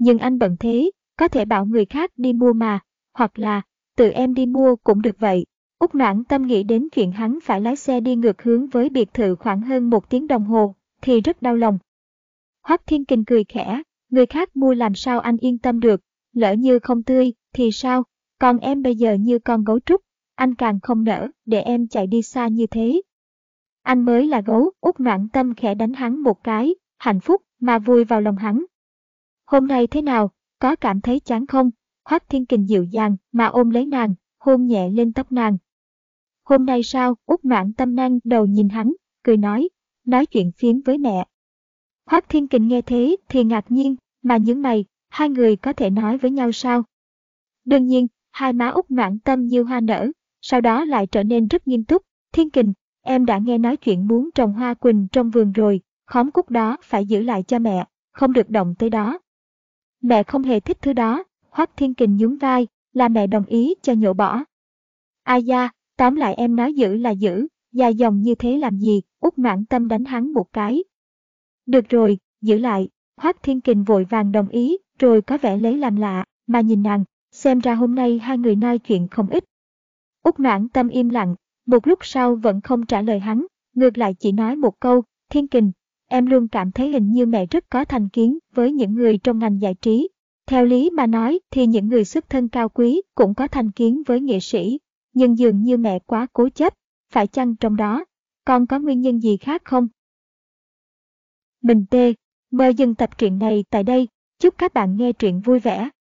Nhưng anh bận thế, có thể bảo người khác đi mua mà, hoặc là, tự em đi mua cũng được vậy. Úc noãn tâm nghĩ đến chuyện hắn phải lái xe đi ngược hướng với biệt thự khoảng hơn một tiếng đồng hồ, thì rất đau lòng. Hoắc Thiên Kình cười khẽ, người khác mua làm sao anh yên tâm được, lỡ như không tươi, thì sao, còn em bây giờ như con gấu trúc, anh càng không nỡ để em chạy đi xa như thế. Anh mới là gấu, út noạn tâm khẽ đánh hắn một cái, hạnh phúc mà vui vào lòng hắn. Hôm nay thế nào, có cảm thấy chán không? Hoác Thiên Kình dịu dàng mà ôm lấy nàng, hôn nhẹ lên tóc nàng. Hôm nay sao, út mãn tâm năng đầu nhìn hắn, cười nói, nói chuyện phiếm với mẹ. Hoác Thiên Kình nghe thế thì ngạc nhiên, mà những mày, hai người có thể nói với nhau sao? Đương nhiên, hai má út mãn tâm như hoa nở, sau đó lại trở nên rất nghiêm túc. Thiên Kình, em đã nghe nói chuyện muốn trồng hoa quỳnh trong vườn rồi, khóm cúc đó phải giữ lại cho mẹ, không được động tới đó. Mẹ không hề thích thứ đó, Hoắc Thiên Kình nhún vai, là mẹ đồng ý cho nhổ bỏ. Ai da, Tóm lại em nói giữ là giữ, dài dòng như thế làm gì, út mãn tâm đánh hắn một cái. Được rồi, giữ lại, Hoắc Thiên Kình vội vàng đồng ý, rồi có vẻ lấy làm lạ, mà nhìn nàng, xem ra hôm nay hai người nói chuyện không ít. Út mãn tâm im lặng, một lúc sau vẫn không trả lời hắn, ngược lại chỉ nói một câu, Thiên Kình, em luôn cảm thấy hình như mẹ rất có thành kiến với những người trong ngành giải trí. Theo lý mà nói thì những người xuất thân cao quý cũng có thành kiến với nghệ sĩ, nhưng dường như mẹ quá cố chấp, phải chăng trong đó, Con có nguyên nhân gì khác không? Mình tê, mời dừng tập truyện này tại đây, chúc các bạn nghe truyện vui vẻ.